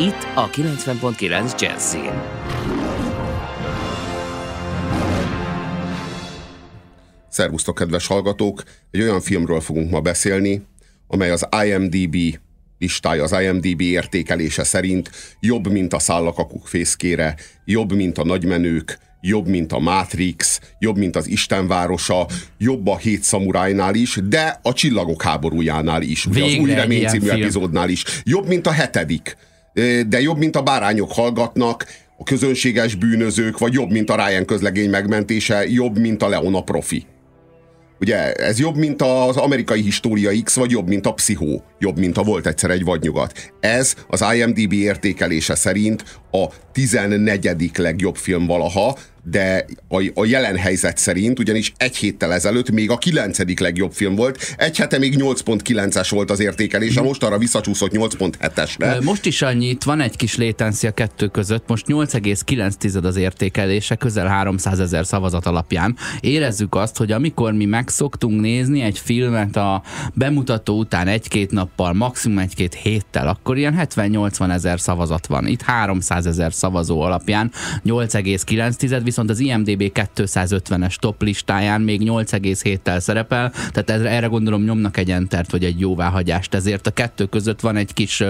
Itt a 90.9 Jazzin. Szervusztok, kedves hallgatók! Egy olyan filmről fogunk ma beszélni, amely az IMDB listája, az IMDB értékelése szerint jobb, mint a szállakakuk fészkére, jobb, mint a nagymenők, jobb, mint a Matrix, jobb, mint az Istenvárosa, jobb a hét szamurájnál is, de a csillagok háborújánál is, ugye az új remény című film. epizódnál is. Jobb, mint a hetedik, de jobb, mint a bárányok hallgatnak, a közönséges bűnözők, vagy jobb, mint a Ryan közlegény megmentése, jobb, mint a Leona profi. Ugye ez jobb, mint az amerikai História X, vagy jobb, mint a Pszichó, jobb, mint a Volt egyszer egy vadnyugat. Ez az IMDB értékelése szerint a 14. legjobb film valaha, de a, a jelen helyzet szerint, ugyanis egy héttel ezelőtt még a kilencedik legjobb film volt, egy hete még 8.9-es volt az értékelése, most arra visszacsúszott 8.7-esre. Most is annyit, van egy kis létenszi a kettő között, most 8,9 az értékelése, közel 300 ezer szavazat alapján. Érezzük azt, hogy amikor mi megszoktunk nézni egy filmet a bemutató után egy-két nappal, maximum egy-két héttel, akkor ilyen 70-80 ezer szavazat van. Itt 300 ezer szavazó alapján 8,9, viszont az IMDB 250-es top listáján még 8,7-tel szerepel, tehát erre, erre gondolom nyomnak egy entert vagy egy jóváhagyást, ezért a kettő között van egy kis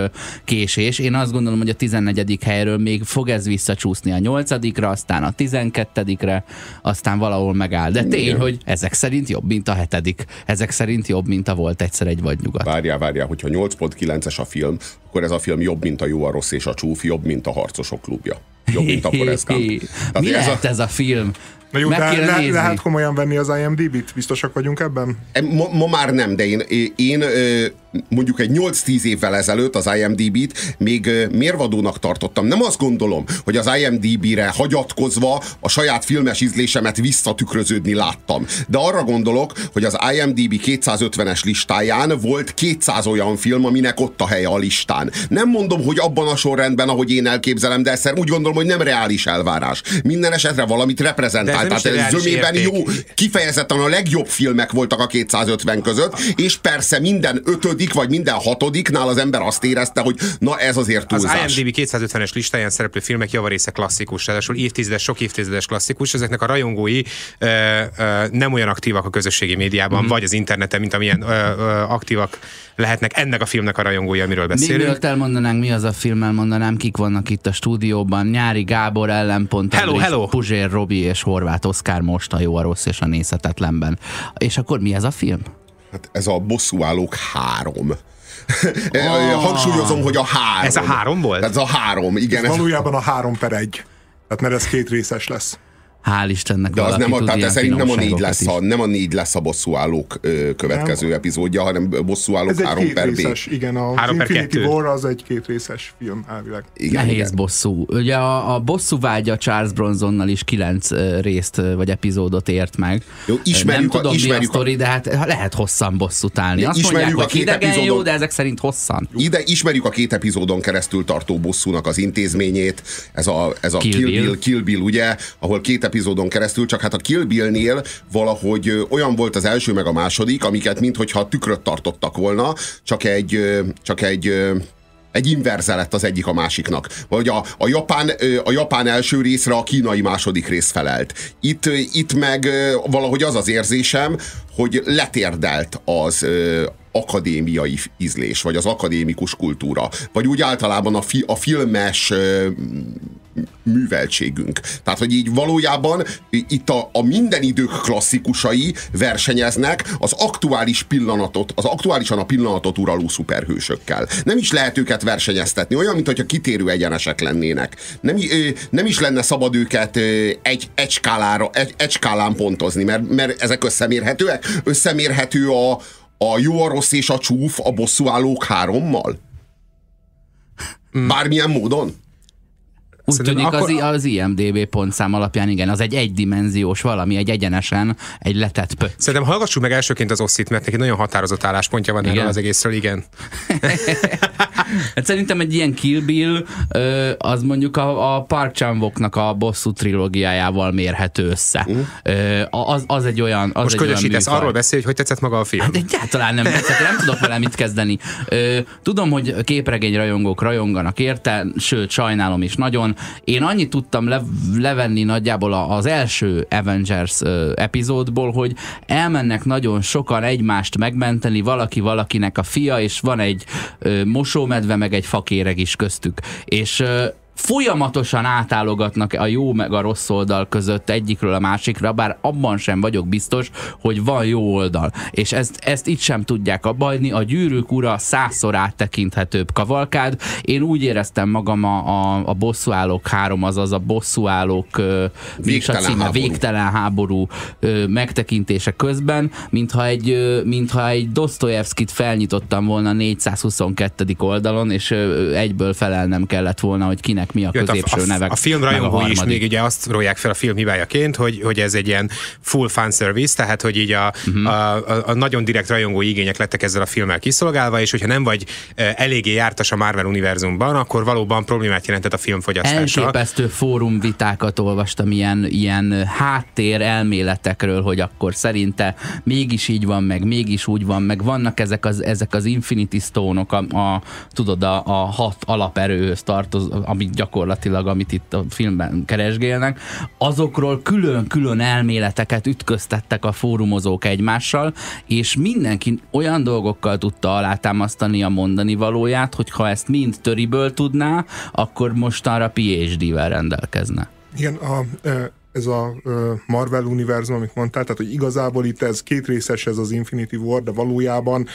késés. Én azt gondolom, hogy a 14. helyről még fog ez visszacsúszni a 8 aztán a 12-re, aztán valahol megáll. De tény, Igen. hogy ezek szerint jobb, mint a hetedik. Ezek szerint jobb, mint a volt egyszer egy vagy nyugat. Várjál, várjál, hogyha 8.9-es a film, akkor ez a film jobb, mint a jó, a rossz és a csúf, jobb, mint a harcosok klubja jobb, mint a Forrest Gump. Ez a... ez a film? Na jó, de le, lehet komolyan venni az IMDb-t? Biztosak vagyunk ebben? Ma, ma már nem, de én, én mondjuk egy 8-10 évvel ezelőtt az IMDb-t még mérvadónak tartottam. Nem azt gondolom, hogy az IMDb-re hagyatkozva a saját filmes ízlésemet visszatükröződni láttam. De arra gondolok, hogy az IMDb 250-es listáján volt 200 olyan film, aminek ott a helye a listán. Nem mondom, hogy abban a sorrendben, ahogy én elképzelem, de ezt úgy gondolom, hogy nem reális elvárás. Minden esetre valamit reprezentál. Tehát ez zömében jó, kifejezetten a legjobb filmek voltak a 250 között, és persze minden ötöd ötödik vagy minden hatodiknál az ember azt érezte, hogy na ez azért túlzás. Az IMDb 250-es listáján szereplő filmek javarésze klasszikus, ráadásul évtizedes, sok évtizedes klasszikus, ezeknek a rajongói ö, ö, nem olyan aktívak a közösségi médiában, mm-hmm. vagy az interneten, mint amilyen ö, ö, aktívak lehetnek ennek a filmnek a rajongói, amiről beszélünk. Még elmondanánk, mi az a film, elmondanám, kik vannak itt a stúdióban. Nyári Gábor, ellenpont hello, Andris, hello. Puzsér, Robi és Horváth Oszkár most a jó, a rossz és a nézhetetlenben. És akkor mi ez a film? Hát ez a bosszúállók három. Oh. Hangsúlyozom, hogy a három. Ez a három volt? Ez a három, igen. Ez valójában a három per egy. Tehát mert ez két részes lesz. Hál' Istennek De az nem a, tehát ez szerint nem a négy lesz a, nem a négy lesz a bosszúállók ö, következő nem. epizódja, hanem bosszúállók ez három per B. Igen, a három Infinity War az egy két részes film elvileg. Igen, Nehéz igen. bosszú. Ugye a, a bosszú vágya Charles Bronsonnal is kilenc részt vagy epizódot ért meg. Jó, ismerjük nem tudom, a, ismerjük mi a sztori, de hát lehet hosszan bosszút állni. Azt ismerjük mondják, a két epizódon, jó, de ezek szerint hosszan. Ide ismerjük a két epizódon keresztül tartó bosszúnak az intézményét. Ez a, ez a Kill, Kill Bill, Bill, Kill Bill, ugye, ahol két epizódon keresztül csak hát a Kill Bill-nél valahogy olyan volt az első meg a második, amiket minthogyha tükröt tartottak volna, csak egy, csak egy egy inverze lett az egyik a másiknak. Vagy a, a, japán, a japán első részre a kínai második rész felelt. Itt, itt meg valahogy az az érzésem, hogy letérdelt az, akadémiai ízlés, vagy az akadémikus kultúra, vagy úgy általában a, fi, a filmes műveltségünk. Tehát, hogy így valójában itt a, a minden idők klasszikusai versenyeznek az aktuális pillanatot, az aktuálisan a pillanatot uraló szuperhősökkel. Nem is lehet őket versenyeztetni, olyan, mintha kitérő egyenesek lennének. Nem, nem is lenne szabad őket egy, egy, skálára, egy, egy skálán pontozni, mert, mert ezek összemérhetőek. Összemérhető a, a jó, a rossz és a csúf a bosszúállók hárommal? Bármilyen módon? Úgy Szerintem tűnik akkor... az, az IMDB pontszám alapján, igen, az egy egydimenziós valami, egy egyenesen, egy letett pötty. Szerintem hallgassuk meg elsőként az osztit, mert neki nagyon határozott álláspontja van igen. erről az egészről, igen. hát szerintem egy ilyen Kill Bill az mondjuk a, a Park chan a bosszú trilógiájával mérhető össze. Uh. Az, az egy olyan az Most egy olyan arról beszél, hogy hogy tetszett maga a film. Hát egyáltalán nem tetszett, nem tudok vele mit kezdeni. Tudom, hogy képregény rajongók rajonganak érte, sőt, sajnálom is nagyon. Én annyit tudtam le, levenni nagyjából az első Avengers epizódból, hogy elmennek nagyon sokan egymást megmenteni, valaki valakinek a fia, és van egy mosómedve, meg egy fakéreg is köztük. És folyamatosan átállogatnak a jó meg a rossz oldal között egyikről a másikra, bár abban sem vagyok biztos, hogy van jó oldal. És ezt, ezt itt sem tudják abbahagyni. A gyűrűk ura százszor áttekinthetőbb kavalkád. Én úgy éreztem magam a, a, a bosszúállók három, azaz a bosszúállók végtelen, a címe, háború. végtelen háború ö, megtekintése közben, mintha egy, mintha egy Dostoyevskit felnyitottam volna 422. oldalon, és ö, egyből felelnem kellett volna, hogy kinek filmnek mi a középső a, nevek. A film rajongói is még ugye azt róják fel a film hibájaként, hogy, hogy ez egy ilyen full fan service, tehát hogy így a, uh-huh. a, a, a nagyon direkt rajongói igények lettek ezzel a filmmel kiszolgálva, és hogyha nem vagy eléggé jártas a Marvel univerzumban, akkor valóban problémát jelentett a filmfogyasztása. Elképesztő fórumvitákat olvastam ilyen, ilyen háttér elméletekről, hogy akkor szerinte mégis így van, meg mégis úgy van, meg vannak ezek az, ezek az Infinity Stone-ok, a, a, tudod, a, a hat alaperőhöz tartoz, amit gyakorlatilag, amit itt a filmben keresgélnek, azokról külön-külön elméleteket ütköztettek a fórumozók egymással, és mindenki olyan dolgokkal tudta alátámasztani a mondani valóját, hogy ha ezt mind töriből tudná, akkor mostanra PhD-vel rendelkezne. Igen, a, ez a Marvel univerzum, amit mondtál, tehát hogy igazából itt ez két részes ez az Infinity War, de valójában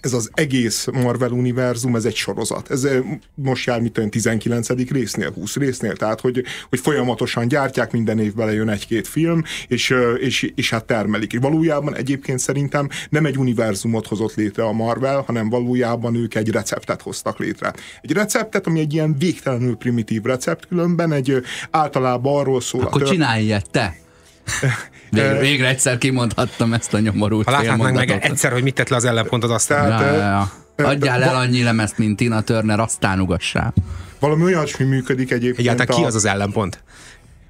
ez az egész Marvel univerzum, ez egy sorozat. Ez most jár, mit olyan 19. résznél, 20 résznél, tehát hogy, hogy folyamatosan gyártják, minden évben jön egy-két film, és, és, és hát termelik. Valójában egyébként szerintem nem egy univerzumot hozott létre a Marvel, hanem valójában ők egy receptet hoztak létre. Egy receptet, ami egy ilyen végtelenül primitív recept, különben egy általában arról szól. Akkor tör... csinálj ilyet, te! Végre, végre egyszer kimondhattam ezt a nyomorult Ha láthatnánk meg egyszer, hogy mit tett le az ellenpont az aztán. Ja, ja, ja. Adjál el annyi lemezt, mint Tina Turner, aztán ugassál. Valami olyasmi működik egyébként. Egyáltalán ki az az ellenpont?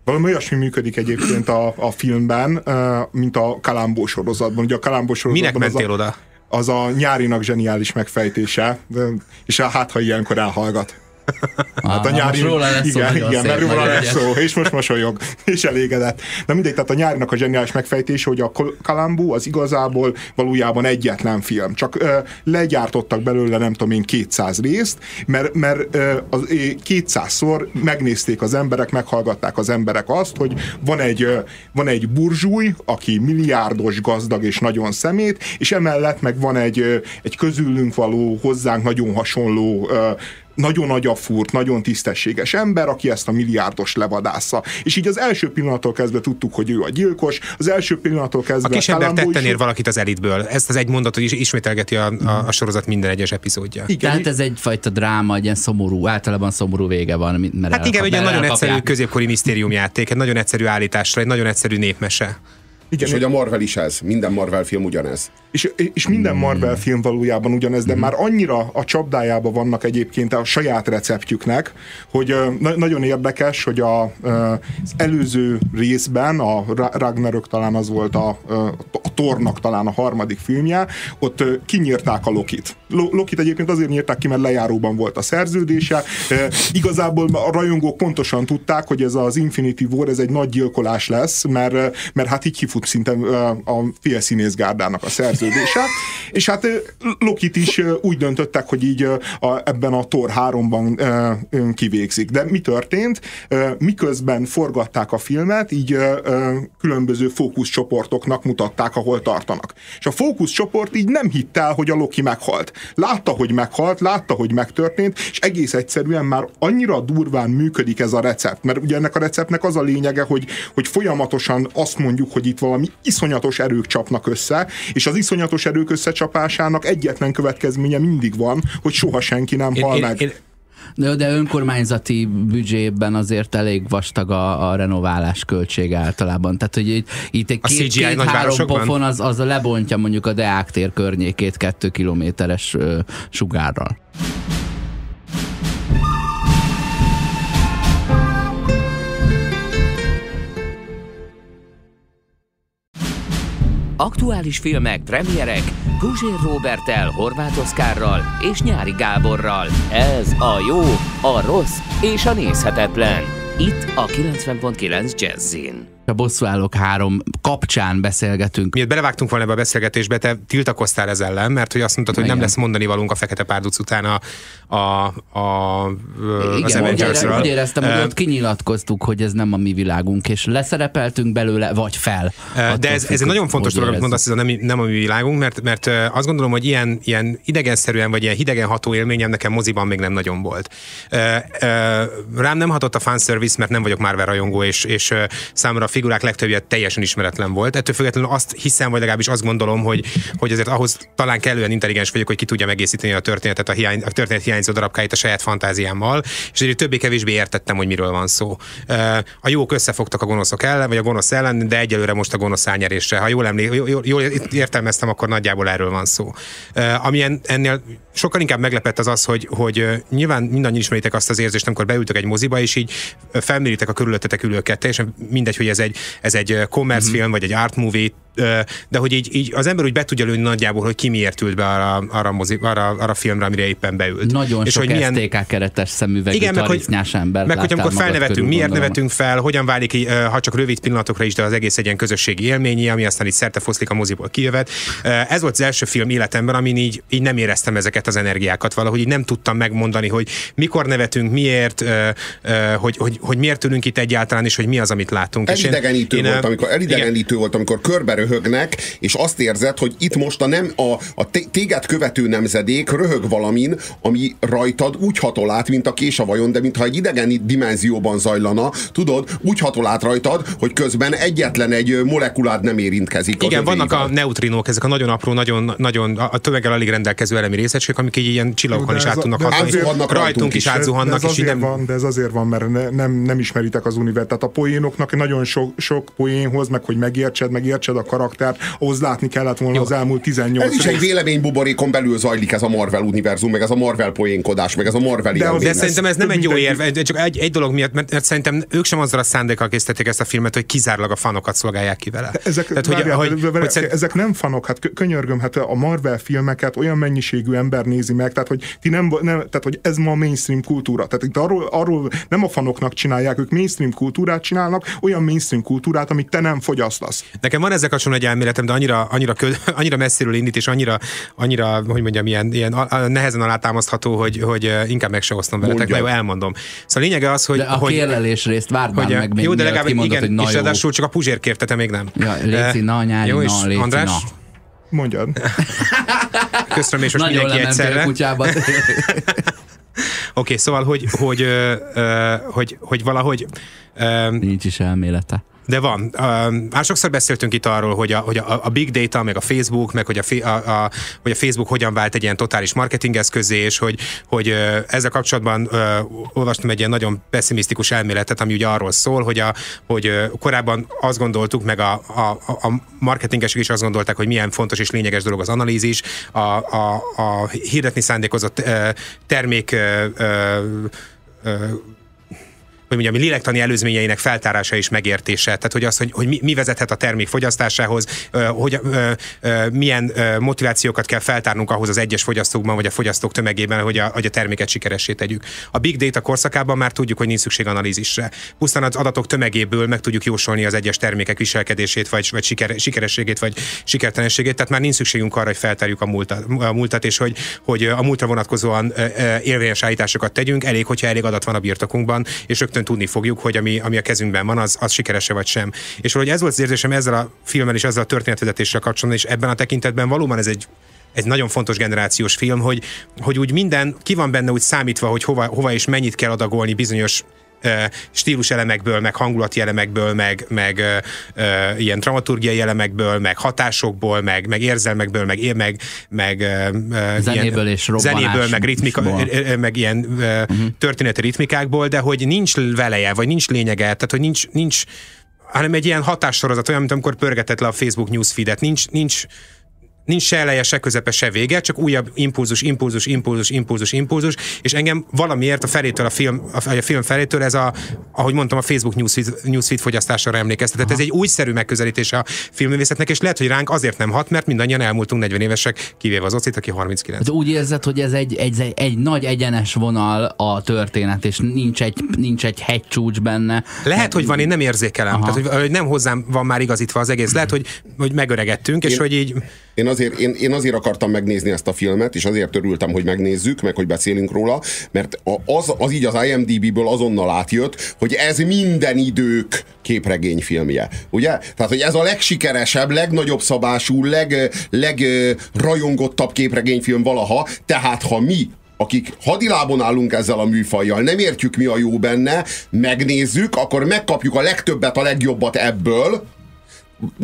Valami olyasmi működik egyébként a, a filmben, mint a Kalambó sorozatban. Ugye a Kalambó sorozatban Minek mentél a, oda? Az a nyárinak zseniális megfejtése, és hát ha ilyenkor elhallgat. Hát a nyári... Róla lesz igen, szó, igen, mert róla lesz szó, és most mosolyog, és elégedett. Na mindegy, tehát a nyárinak a zseniális megfejtés, hogy a Kalambú az igazából valójában egyetlen film. Csak ö, legyártottak belőle nem tudom én 200 részt, mert, mert ö, az, 200-szor megnézték az emberek, meghallgatták az emberek azt, hogy van egy, ö, van egy burzsúj, aki milliárdos, gazdag és nagyon szemét, és emellett meg van egy, ö, egy közülünk való, hozzánk nagyon hasonló ö, nagyon agyafúrt, nagyon tisztességes ember, aki ezt a milliárdos levadásza. És így az első pillanattól kezdve tudtuk, hogy ő a gyilkos, az első pillanattól kezdve... A kis ember tetten ér valakit az elitből. Ezt az egy mondatot is ismételgeti a, a, a sorozat minden egyes epizódja. Igen. Tehát ez egyfajta dráma, egy ilyen szomorú, általában szomorú vége van. Mert hát igen, egy nagyon egyszerű középkori misztériumjáték, egy nagyon egyszerű állításra, egy nagyon egyszerű népmese. Igen, és hogy a Marvel is ez, minden Marvel film ugyanez. És, és minden hmm. Marvel film valójában ugyanez, de hmm. már annyira a csapdájába vannak egyébként a saját receptjüknek, hogy na- nagyon érdekes, hogy a, az előző részben, a Ragnarök talán az volt a, a Tornak talán a harmadik filmje, ott kinyírták a Lokit. Lokit egyébként azért nyírták ki, mert lejáróban volt a szerződése. Igazából a rajongók pontosan tudták, hogy ez az Infinity War, ez egy nagy gyilkolás lesz, mert, mert hát így kifut szinte a fél színészgárdának a szerződése és hát Lokit is úgy döntöttek, hogy így a, ebben a Thor 3-ban kivégzik. De mi történt? Miközben forgatták a filmet, így különböző fókuszcsoportoknak mutatták, ahol tartanak. És a fókuszcsoport így nem hitt el, hogy a Loki meghalt. Látta, hogy meghalt, látta, hogy megtörtént, és egész egyszerűen már annyira durván működik ez a recept, mert ugye ennek a receptnek az a lényege, hogy, hogy folyamatosan azt mondjuk, hogy itt valami iszonyatos erők csapnak össze, és az iszonyatos erők összecsapásának egyetlen következménye mindig van, hogy soha senki nem hal én, meg. Én, én De, de önkormányzati büdzsében azért elég vastag a, a renoválás költsége általában. Tehát, hogy itt, itt egy két, CGI két három pofon az, az lebontja mondjuk a Deák tér környékét kettő kilométeres ö, sugárral. Aktuális filmek, premierek Guzsér Robertel, Horváth Oszkárral és Nyári Gáborral. Ez a jó, a rossz és a nézhetetlen. Itt a 90.9 Jazzin. A bosszúállók három kapcsán beszélgetünk. Miért belevágtunk volna ebbe a beszélgetésbe, te tiltakoztál ez ellen, mert hogy azt mondtad, hogy nem Igen. lesz mondani valunk a Fekete Párduc után a, a, a, ö, az Igen, úgy, Avengers-ről. úgy éreztem, hogy ott kinyilatkoztuk, hogy ez nem a mi világunk, és leszerepeltünk belőle, vagy fel. De ez, ez egy nagyon fontos dolog, amit mondasz, ez a nem, nem a mi világunk, mert, mert azt gondolom, hogy ilyen, ilyen idegenszerűen, vagy ilyen hidegen ható élményem nekem moziban még nem nagyon volt. Rám nem hatott a fanservice, mert nem vagyok Marvel rajongó, és, és számomra a figurák legtöbbje teljesen ismeretlen volt. Ettől függetlenül azt hiszem, vagy legalábbis azt gondolom, hogy, hogy azért ahhoz talán kellően intelligens vagyok, hogy ki tudja egészíteni a történetet, a, hiány, a történet hiányzó darabkáit a saját fantáziámmal, és így többé-kevésbé értettem, hogy miről van szó. A jók összefogtak a gonoszok ellen, vagy a gonosz ellen, de egyelőre most a gonosz elnyerésre. Ha jól, emlé, jól, jól, értelmeztem, akkor nagyjából erről van szó. Ö, Ami en- ennél sokkal inkább meglepett az az, hogy, hogy nyilván mindannyian ismeritek azt az érzést, amikor beültök egy moziba, és így felméritek a körülöttetek ülőket, teljesen mindegy, hogy ez egy, ez egy commerce Mhm. film, vagy egy art movie, de hogy így, így az ember úgy be tudja lőni nagyjából, hogy ki miért ült be arra, arra, a mozi, arra, arra filmre, amire éppen beült. Nagyon és sok hogy milyen, STK keretes szemüvegű igen, meg hogy, ember meg hogy amikor felnevetünk, körül, miért gondolom. nevetünk fel, hogyan válik, ha csak rövid pillanatokra is, de az egész egy ilyen közösségi élményi, ami aztán így szerte foszlik a moziból kijövet. Ez volt az első film életemben, amin így, így nem éreztem ezeket az energiákat valahogy, így nem tudtam megmondani, hogy mikor nevetünk, miért, hogy, hogy, hogy miért ülünk itt egyáltalán, és hogy mi az, amit látunk. És én- Elidegenítő, én, volt, amikor, igen. elidegenítő volt, amikor körbe röhögnek, és azt érzed, hogy itt most a, nem, a, a té- téged követő nemzedék röhög valamin, ami rajtad úgy hatol át, mint a kés a vajon, de mintha egy idegen dimenzióban zajlana, tudod, úgy hatol át rajtad, hogy közben egyetlen egy molekulád nem érintkezik. Igen, vannak a neutrinók, ezek a nagyon apró, nagyon, nagyon a tömeggel alig rendelkező elemi részecskek, amik így ilyen csillagokon is át tudnak Átzuhannak Rajtunk rajtunk is is. átzuhannak, de ez és nem... van, de ez azért van, mert ne, nem, nem ismeritek az univerzumot. Tehát a poénoknak nagyon sok, sok poénhoz, meg hogy megértsed, megértsed a karaktert, ahhoz látni kellett volna Jó. az elmúlt 18 Ez is egy rész. véleménybuborékon belül zajlik ez a Marvel univerzum, meg ez a Marvel poénkodás, meg ez a Marvel De. De Ez szerintem ez nem egy jó érv, csak egy, egy dolog miatt, mert, mert szerintem ők sem azzal a szándékkal készítették ezt a filmet, hogy kizárólag a fanokat szolgálják ki vele. Ezek, Tehát, hogy, hogy, hogy, hogy, hogy szerint- ezek nem fanok, hát kö- könyörgöm, hát a Marvel filmeket olyan mennyiségű ember nézi meg, tehát hogy, ti nem, nem, tehát, hogy ez ma a mainstream kultúra. Tehát itt arról, arról nem a fanoknak csinálják, ők mainstream kultúrát csinálnak, olyan mainstream kultúrát, amit te nem fogyasztasz. Nekem van ezzel kapcsolatban egy elméletem, de annyira, annyira, kö, annyira messziről indít, és annyira, annyira hogy mondjam, ilyen, ilyen a, a, nehezen alátámasztható, hogy, hogy inkább meg se osztom veletek. Na Mondjad. jó, elmondom. Szóval a lényege az, hogy... De a hogy, kérlelés részt várd hogy meg még jó, de legalább kimondod, igen, hogy na és jó. ráadásul csak a Puzsér kérte, te még nem. Ja, léci, na, nyári, jó, és na, léci, András, na. Mondjad. köszönöm, és most Nagyon mindenki egyszerre. kutyába. Oké, szóval, hogy, hogy, ö, ö, hogy, hogy valahogy ö, Nincs is elmélete. De van. Már sokszor beszéltünk itt arról, hogy a, hogy a, a big data, meg a Facebook, meg hogy a, a, a, hogy a Facebook hogyan vált egy ilyen totális marketing eszközé, és hogy, hogy ezzel kapcsolatban ö, olvastam egy ilyen nagyon pessimisztikus elméletet, ami ugye arról szól, hogy, a, hogy korábban azt gondoltuk, meg a, a, a marketingesek is azt gondolták, hogy milyen fontos és lényeges dolog az analízis, a, a, a hirdetni szándékozott ö, termék ö, ö, hogy mondjam, lélektani előzményeinek feltárása és megértése. Tehát, hogy az, hogy, hogy mi, mi vezethet a termék fogyasztásához, hogy milyen motivációkat kell feltárnunk ahhoz az egyes fogyasztókban, vagy a fogyasztók tömegében, hogy a, hogy a terméket sikeressé tegyük. A big data korszakában már tudjuk, hogy nincs szükség analízisre. Pusztán az adatok tömegéből meg tudjuk jósolni az egyes termékek viselkedését, vagy, vagy siker, sikerességét, vagy sikertelenségét. Tehát már nincs szükségünk arra, hogy feltárjuk a múltat, a múltat és hogy, hogy a múltra vonatkozóan érvényes állításokat tegyünk. Elég, hogyha elég adat van a birtokunkban, és rögtön tudni fogjuk, hogy ami, ami a kezünkben van, az, az sikerese vagy sem. És valahogy ez volt az érzésem ezzel a filmmel és ezzel a történetvezetéssel kapcsolatban, és ebben a tekintetben valóban ez egy egy nagyon fontos generációs film, hogy, hogy úgy minden ki van benne úgy számítva, hogy hova, hova és mennyit kell adagolni bizonyos stílus elemekből, meg hangulati elemekből, meg, meg ilyen dramaturgiai elemekből, meg hatásokból, meg, meg érzelmekből, meg, meg, meg zenéből ilyen, és zenéből, meg, ritmika, meg ilyen uh-huh. történeti ritmikákból, de hogy nincs veleje, vagy nincs lényege, tehát hogy nincs, nincs hanem egy ilyen hatássorozat, olyan, mint amikor pörgetett le a Facebook newsfeedet. Nincs, nincs, nincs se eleje, se közepe, se vége, csak újabb impulzus, impulzus, impulzus, impulzus, impulzus, és engem valamiért a felétől, a film, a, a film felétől ez a, ahogy mondtam, a Facebook newsfeed, newsfeed fogyasztására emlékeztetett. Tehát ez egy újszerű megközelítés a filmművészetnek, és lehet, hogy ránk azért nem hat, mert mindannyian elmúltunk 40 évesek, kivéve az Ocit, aki 39. De úgy érzed, hogy ez egy, egy, egy, egy nagy egyenes vonal a történet, és nincs egy, nincs egy hegycsúcs benne. Lehet, hogy van, én nem érzékelem. Aha. Tehát, hogy, hogy nem hozzám van már igazítva az egész. Lehet, hogy, hogy megöregettünk, én, és hogy így... Én azért, én, én azért akartam megnézni ezt a filmet, és azért örültem, hogy megnézzük, meg hogy beszélünk róla, mert az, az így az IMDB-ből azonnal átjött, hogy ez minden idők képregényfilmje. Ugye? Tehát, hogy ez a legsikeresebb, legnagyobb szabású, leg, legrajongottabb képregényfilm valaha, tehát ha mi akik hadilábon állunk ezzel a műfajjal, nem értjük mi a jó benne, megnézzük, akkor megkapjuk a legtöbbet, a legjobbat ebből,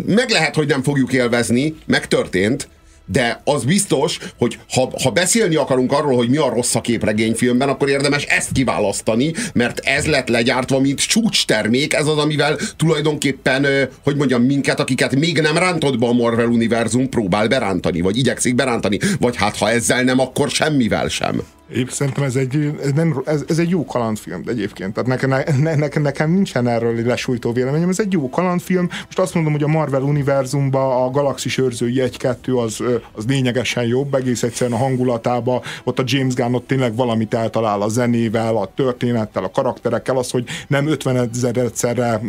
meg lehet, hogy nem fogjuk élvezni, megtörtént, de az biztos, hogy ha, ha beszélni akarunk arról, hogy mi a rossz a képregényfilmben, akkor érdemes ezt kiválasztani, mert ez lett legyártva, mint csúcs termék, ez az, amivel tulajdonképpen, hogy mondjam, minket, akiket még nem rántott be a Marvel univerzum, próbál berántani, vagy igyekszik berántani, vagy hát ha ezzel nem, akkor semmivel sem. Épp szerintem ez egy, ez, nem, ez, ez egy jó kalandfilm egyébként. Tehát nekem, ne, nekem, nekem nincsen erről lesújtó véleményem. Ez egy jó kalandfilm. Most azt mondom, hogy a Marvel univerzumban a Galaxis őrzői 1-2 az, az lényegesen jobb, egész egyszerűen a hangulatában. Ott a James Gunn ott tényleg valamit eltalál a zenével, a történettel, a karakterekkel, az, hogy nem 50 ezer egyszerre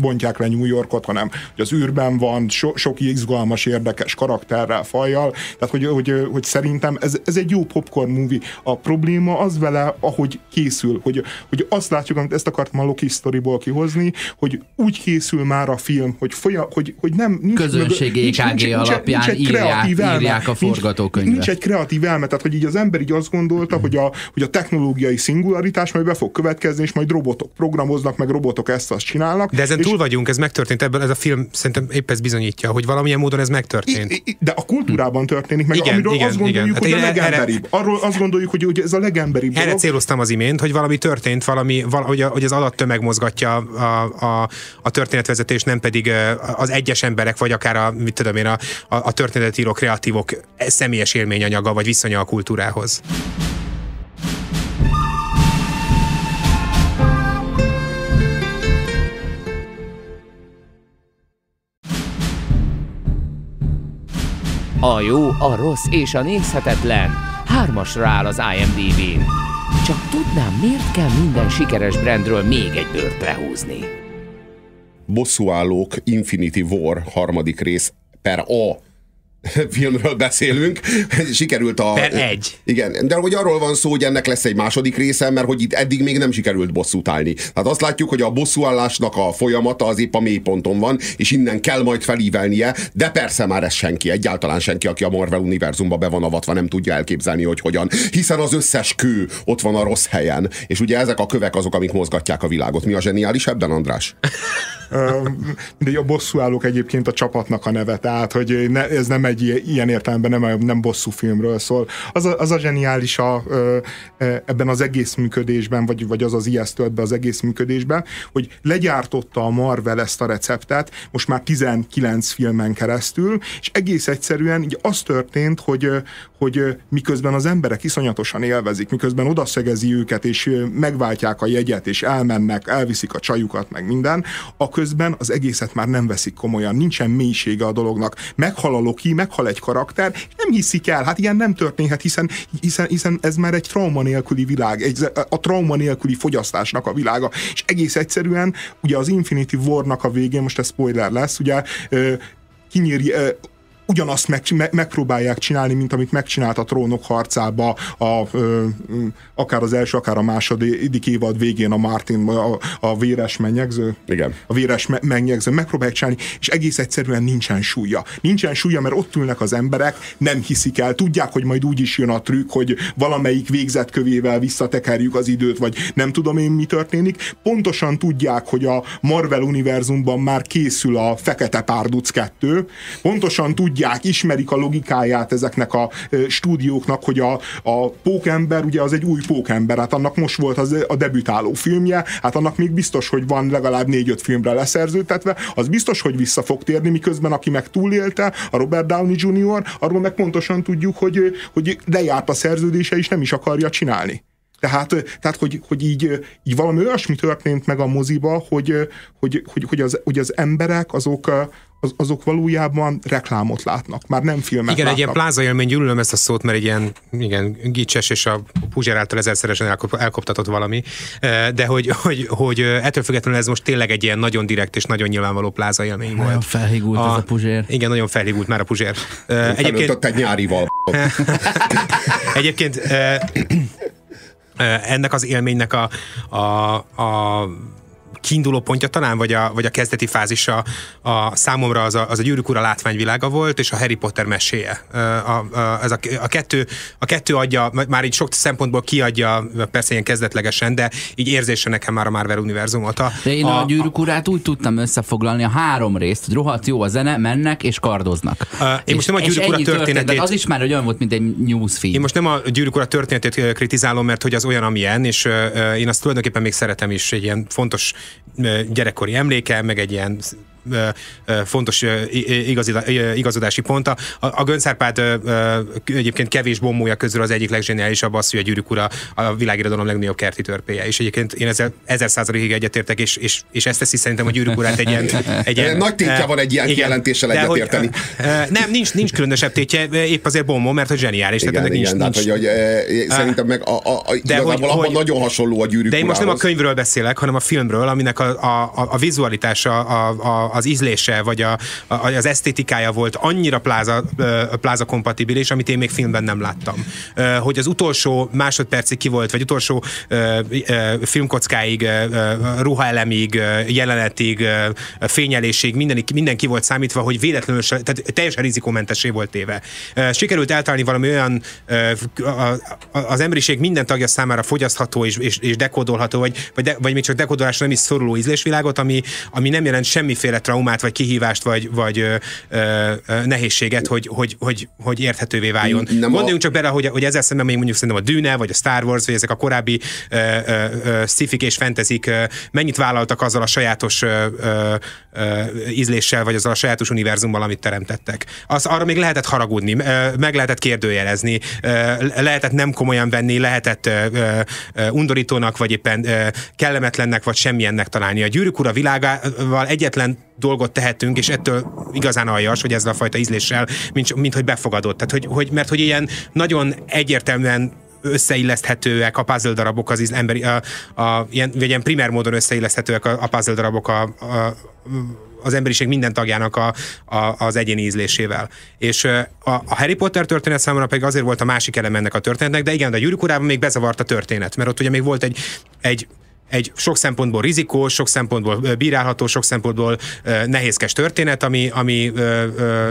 bontják le New Yorkot, hanem hogy az űrben van, so, sok izgalmas, érdekes karakterrel, fajjal. Tehát, hogy, hogy, hogy szerintem ez, ez egy jó popcorn movie a probléma az vele, ahogy készül, hogy, hogy azt látjuk, amit ezt akartam a Loki sztoriból kihozni, hogy úgy készül már a film, hogy, folya, hogy, hogy nem... Nincs, Közönségi nincs, EKG nincs, alapján nincs, nincs írják, elme, írják a forgatókönyvet. Nincs, nincs egy kreatív elme, tehát hogy így az ember így azt gondolta, mm. hogy, a, hogy a technológiai szingularitás majd be fog következni, és majd robotok programoznak, meg robotok ezt azt csinálnak. De ezen és, túl vagyunk, ez megtörtént, ebben ez a film szerintem épp ez bizonyítja, hogy valamilyen módon ez megtörtént. I, I, de a kultúrában történik, meg igen, amiről igen, azt gondoljuk, igen. hogy hát a legemberibb. Arról azt gondoljuk, hogy hogy ez a legemberibb Erre dolog. céloztam az imént, hogy valami történt, valami, val, hogy, a, hogy az adattömeg mozgatja a, a, a történetvezetés, nem pedig az egyes emberek, vagy akár a, mit tudom én, a, a, a történetíró kreatívok személyes élményanyaga, vagy viszonya a kultúrához. A jó, a rossz és a nézhetetlen hármasra áll az IMDb-n. Csak tudnám, miért kell minden sikeres brandről még egy bőrt lehúzni? Bosszúállók Infinity War harmadik rész per A filmről beszélünk. Sikerült a... Per egy. Igen, de hogy arról van szó, hogy ennek lesz egy második része, mert hogy itt eddig még nem sikerült bosszút állni. Tehát azt látjuk, hogy a bosszúállásnak a folyamata az épp a mélyponton van, és innen kell majd felívelnie, de persze már ez senki, egyáltalán senki, aki a Marvel univerzumba be van avatva, nem tudja elképzelni, hogy hogyan. Hiszen az összes kő ott van a rossz helyen. És ugye ezek a kövek azok, amik mozgatják a világot. Mi a zseniális ebben, András? mindegy, a bosszúállók egyébként a csapatnak a neve, tehát hogy ne, ez nem egy ilyen értelemben nem, nem bosszú filmről szól. Az a, az a zseniális a, ebben az egész működésben, vagy, vagy az az ijesztő ebben az egész működésben, hogy legyártotta a Marvel ezt a receptet, most már 19 filmen keresztül, és egész egyszerűen így az történt, hogy, hogy miközben az emberek iszonyatosan élvezik, miközben odaszegezi őket, és megváltják a jegyet, és elmennek, elviszik a csajukat, meg minden, a közben az egészet már nem veszik komolyan, nincsen mélysége a dolognak. Meghal a Loki, meghal egy karakter, nem hiszik el, hát ilyen nem történhet, hiszen, hiszen, hiszen ez már egy trauma nélküli világ, egy, a trauma nélküli fogyasztásnak a világa, és egész egyszerűen ugye az Infinity War-nak a végén, most ez spoiler lesz, ugye kinyíri, ugyanazt meg, me, megpróbálják csinálni, mint amit megcsinált a trónok harcába, a, ö, akár az első, akár a második évad végén a Martin, a, a véres mennyegző. Igen. A véres me- mennyegző. Megpróbálják csinálni, és egész egyszerűen nincsen súlya. Nincsen súlya, mert ott ülnek az emberek, nem hiszik el, tudják, hogy majd úgy is jön a trükk, hogy valamelyik végzetkövével visszatekerjük az időt, vagy nem tudom én mi történik. Pontosan tudják, hogy a Marvel univerzumban már készül a Fekete Párduc 2. Pontosan tudják, ismerik a logikáját ezeknek a stúdióknak, hogy a, a pókember, ugye az egy új pókember, hát annak most volt az a debütáló filmje, hát annak még biztos, hogy van legalább négy-öt filmre leszerződtetve, az biztos, hogy vissza fog térni, miközben aki meg túlélte, a Robert Downey Jr., arról meg pontosan tudjuk, hogy, hogy lejárt a szerződése, és nem is akarja csinálni. Tehát, tehát hogy, hogy így, így valami olyasmi történt meg a moziba, hogy, hogy, hogy, hogy, az, hogy az emberek azok, az, azok valójában reklámot látnak, már nem filmet Igen, látnak. egy ilyen pláza élmény, gyűlölöm ezt a szót, mert egy ilyen igen, gicses és a Puzsér által ezerszeresen elkop, elkoptatott valami, de hogy, hogy, hogy ettől függetlenül ez most tényleg egy ilyen nagyon direkt és nagyon nyilvánvaló pláza élmény volt. Nagyon felhígult a, ez a Puzsér. Igen, nagyon felhígult már a Puzsér. Egyébként... egy nyárival. Egyébként ennek az élménynek a, a, a kiinduló pontja talán, vagy a, vagy a kezdeti fázisa a számomra az a, az a Gyűrűk Ura látványvilága volt, és a Harry Potter meséje. A, a, ez a, a, kettő, a kettő adja, már így sok szempontból kiadja, persze ilyen kezdetlegesen, de így érzése nekem már a Marvel univerzumot. A, de én a, a Gyűrűk Urát úgy tudtam összefoglalni a három részt, rohadt jó a zene, mennek és kardoznak. A, én és, most nem a Gyűrűk Ura történetét... Az is már olyan volt, mint egy newsfeed. Én most nem a Gyűrűk Ura történetét kritizálom, mert hogy az olyan, amilyen, és én azt tulajdonképpen még szeretem is, egy ilyen fontos gyerekkori emléke, meg egy ilyen fontos igazodási pont. A, a Gönszárpád egyébként kevés bombója közül az egyik legzseniálisabb az, hogy a gyűrűk ura a világirodalom legnagyobb kerti törpéje. És egyébként én ezzel ezer százalékig egyetértek, és, és, és ezt teszi szerintem a gyűrűk urát egy ilyen... Egy ilyen Nagy tétje van egy ilyen kijelentéssel egyetérteni. Nem, nincs, nincs különösebb tétje, épp azért bombó, mert hogy zseniális. Igen, tehát igen, nincs, nincs, hogy, hogy, szerintem meg a, a, a, de hogy, hogy, nagyon hasonló a gyűrűk De én most nem a könyvről beszélek, hanem a filmről, aminek a, a, a, a vizualitása, a, a, az ízlése, vagy a, a, az esztétikája volt annyira pláza, pláza kompatibilis, amit én még filmben nem láttam. Hogy az utolsó másodpercig ki volt, vagy utolsó filmkockáig, ruhaelemig, jelenetig, fényelésig, minden, minden ki volt számítva, hogy véletlenül, tehát teljesen rizikómentessé volt téve. Sikerült eltalálni valami olyan az emberiség minden tagja számára fogyasztható és, és, és dekódolható, vagy, vagy, de, vagy még csak dekódolásra nem is szoruló ízlésvilágot, ami, ami nem jelent semmiféle traumát, vagy kihívást, vagy, vagy ö, ö, nehézséget, hogy, hogy, hogy, hogy érthetővé váljon. Nem Gondoljunk a... csak bele, hogy, hogy ezzel szemben még mondjuk szerintem a Dűne, vagy a Star Wars, vagy ezek a korábbi ö, ö, szifik és fantasy mennyit vállaltak azzal a sajátos ö, ö, ö, ízléssel, vagy azzal a sajátos univerzummal, amit teremtettek. Az, arra még lehetett haragudni, meg lehetett kérdőjelezni, lehetett nem komolyan venni, lehetett undorítónak, vagy éppen kellemetlennek, vagy semmilyennek találni. A gyűrűk ura világával egyetlen dolgot tehetünk, és ettől igazán aljas, hogy ezzel a fajta ízléssel, mint, mint hogy befogadott. Tehát, hogy, hogy, mert hogy ilyen nagyon egyértelműen összeilleszthetőek a puzzle darabok az emberi, a, a, ilyen, vagy ilyen primer módon összeilleszthetőek a, a puzzle darabok a, a, az emberiség minden tagjának a, a, az egyéni ízlésével. És a, a Harry Potter történet számomra pedig azért volt a másik elem ennek a történetnek, de igen, de a gyűrűk még bezavart a történet, mert ott ugye még volt egy, egy egy sok szempontból rizikós, sok szempontból bírálható, sok szempontból nehézkes történet, ami, ami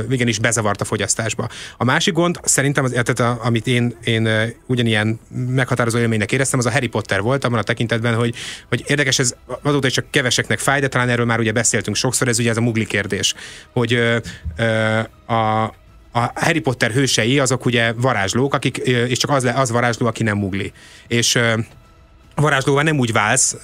igenis bezavart a fogyasztásba. A másik gond, szerintem, az, tehát, amit én, én ugyanilyen meghatározó élménynek éreztem, az a Harry Potter volt, abban a tekintetben, hogy, hogy érdekes, ez azóta csak keveseknek fáj, de talán erről már ugye beszéltünk sokszor, ez ugye ez a mugli kérdés, hogy a, a Harry Potter hősei azok ugye varázslók, akik, és csak az, az varázsló, aki nem mugli. És varázslóval nem úgy válsz,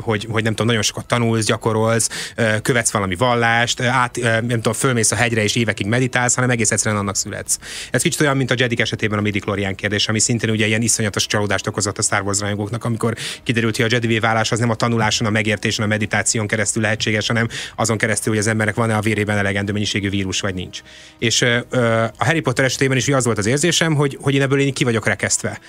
hogy, hogy nem tudom, nagyon sokat tanulsz, gyakorolsz, követsz valami vallást, át, nem tudom, fölmész a hegyre és évekig meditálsz, hanem egész egyszerűen annak születsz. Ez kicsit olyan, mint a Jedik esetében a midi kérdés, ami szintén ugye ilyen iszonyatos csalódást okozott a Star Wars rajongóknak, amikor kiderült, hogy a Jedi válás az nem a tanuláson, a megértésen, a meditáción keresztül lehetséges, hanem azon keresztül, hogy az embernek van-e a vérében elegendő mennyiségű vírus, vagy nincs. És a Harry Potter esetében is az volt az érzésem, hogy, hogy én ebből én ki vagyok rekesztve.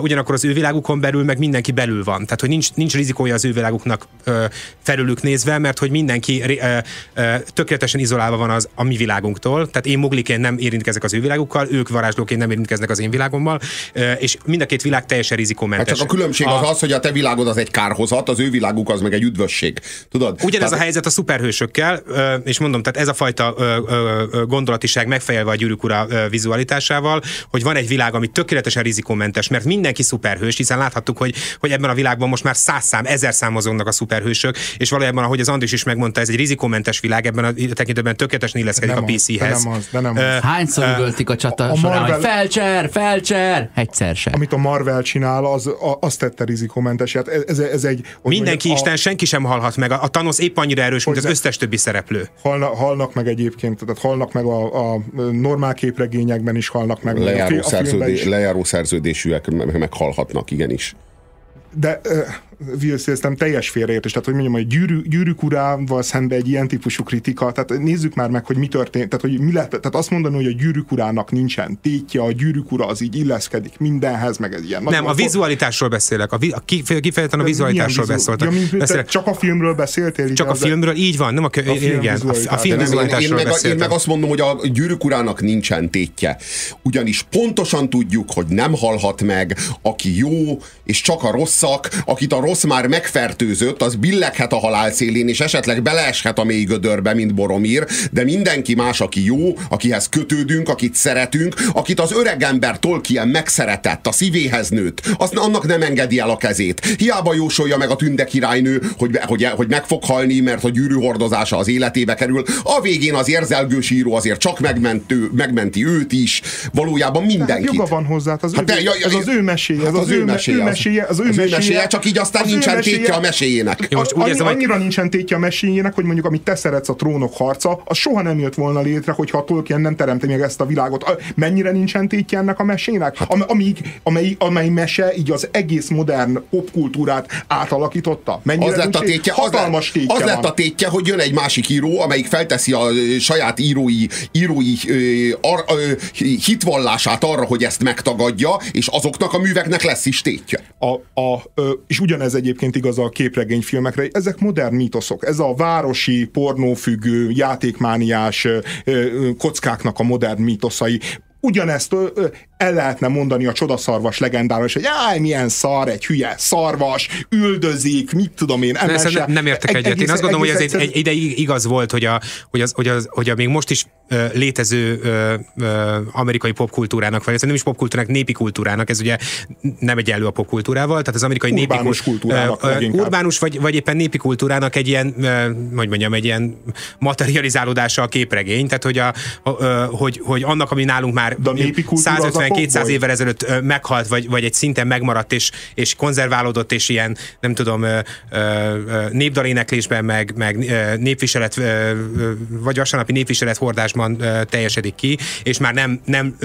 Ugyanakkor az ő világukon belül meg mindenki belül van. Tehát, hogy nincs, nincs rizikója az ő világuknak ö, felülük nézve, mert hogy mindenki ö, ö, tökéletesen izolálva van az a mi világunktól. Tehát én mugliként nem érintkezek az ő világukkal, ők varázslóként nem érintkeznek az én világommal, ö, és mind a két világ teljesen rizikómentes. Hát csak a különbség a... az az, hogy a te világod az egy kárhozat, az ő világuk az meg egy üdvösség. Tudod? Ugyanez tehát... a helyzet a szuperhősökkel, és mondom, tehát ez a fajta gondolatiság megfejelve a gyűrűk ura vizualitásával, hogy van egy világ, ami tökéletesen rizikómentes, mert mindenki szuperhős, hiszen láthattuk, hogy, hogy ebben a világban most már száz szám, ezer számozónak a szuperhősök, és valójában, ahogy az Andris is megmondta, ez egy rizikómentes világ, ebben a tekintetben tökéletesen illeszkedik a PC-hez. De nem az, de nem az. Hányszor üvöltik a csata a során, Marvel... hogy felcser, felcser, egyszer sem. Amit a Marvel csinál, az, az tette rizikómentes. Hát ez, ez egy... Mindenki mondjam, Isten, a... senki sem halhat meg. A Thanos épp annyira erős, mint az összes többi szereplő. Halna, halnak meg egyébként, tehát halnak meg a, a normál képregényekben is halnak meg. Lejáró, a, a szerződés, is. lejáró szerződésűek meghalhatnak, igenis. that uh, De nem teljes félreértés, tehát hogy mondjam, hogy gyűrű, gyűrűk urával szemben egy ilyen típusú kritika, tehát nézzük már meg, hogy mi történt, tehát hogy mi lett, tehát azt mondani, hogy a gyűrűk urának nincsen tétje, a gyűrűk ura az így illeszkedik mindenhez, meg ez ilyen. Nem, a vizualitásról beszélek, a, a kifejezetten a vizualitásról vizu, beszéltek. Ja, beszélek. Csak a filmről beszéltél? Csak a filmről, így van, nem a, a film igen, a film vizualitásról én, meg, én meg azt mondom, hogy a gyűrűk urának nincsen tétje. Ugyanis pontosan tudjuk, hogy nem halhat meg, aki jó, és csak a rosszak, akit a rossz már megfertőzött, az billeghet a halál szélén, és esetleg beleeshet a mély gödörbe, mint Boromír, de mindenki más, aki jó, akihez kötődünk, akit szeretünk, akit az öregember Tolkien megszeretett, a szívéhez nőtt, azt annak nem engedi el a kezét. Hiába jósolja meg a tünde királynő, hogy, hogy, hogy meg fog halni, mert a gyűrű hordozása az életébe kerül. A végén az érzelgős író azért csak megmentő, megmenti őt is, valójában mindenkit. joga van hozzá, az, hát ő, de, ja, ez az ő meséje, ez hát az, az, ő meséje, az, ő meséje, az, ő meséje, csak így aztán nincsen tétje a meséjének. Jó, most úgy érzem, annyira hogy... nincsen tétje a meséjének, hogy mondjuk amit te szeretsz a trónok harca, az soha nem jött volna létre, hogyha a Tolkien nem teremti meg ezt a világot. Mennyire nincsen tétje ennek a mesének? Hát. Amíg, amely, amely mese így az egész modern popkultúrát átalakította. Mennyire az lett a tétje, hatalmas tétje az, lett a tétje, hogy jön egy másik író, amelyik felteszi a saját írói, írói ar, hitvallását arra, hogy ezt megtagadja, és azoknak a műveknek lesz is tétje. A, a, és ugyanez egyébként igaz a képregényfilmekre, ezek modern mítoszok. Ez a városi, pornófüggő, játékmániás kockáknak a modern mítoszai ugyanezt el lehetne mondani a csodaszarvas legendáról, és hogy jaj, milyen szar, egy hülye szarvas, üldözik, mit tudom én. Emese, nem, nem értek egy, egyet. Egész, én azt gondolom, hogy ez egy, egy ideig igaz volt, hogy a, hogy, az, hogy, az, hogy a még most is létező ö, ö, amerikai popkultúrának, vagy nem is popkultúrának, népi kultúrának, ez ugye nem egy elő a popkultúrával, tehát az amerikai urbánus népi kultúrának. Ö, urbánus vagy, vagy éppen népi kultúrának egy ilyen, ö, hogy mondjam, egy ilyen materializálódása a képregény, tehát hogy, a, ö, hogy, hogy annak, ami nálunk már 150-200 évvel ezelőtt meghalt, vagy, vagy egy szinten megmaradt, és, és konzerválódott, és ilyen, nem tudom, népdaléneklésben, meg, meg népviselet, vagy vasárnapi népviselet hordásban teljesedik ki, és már nem, nem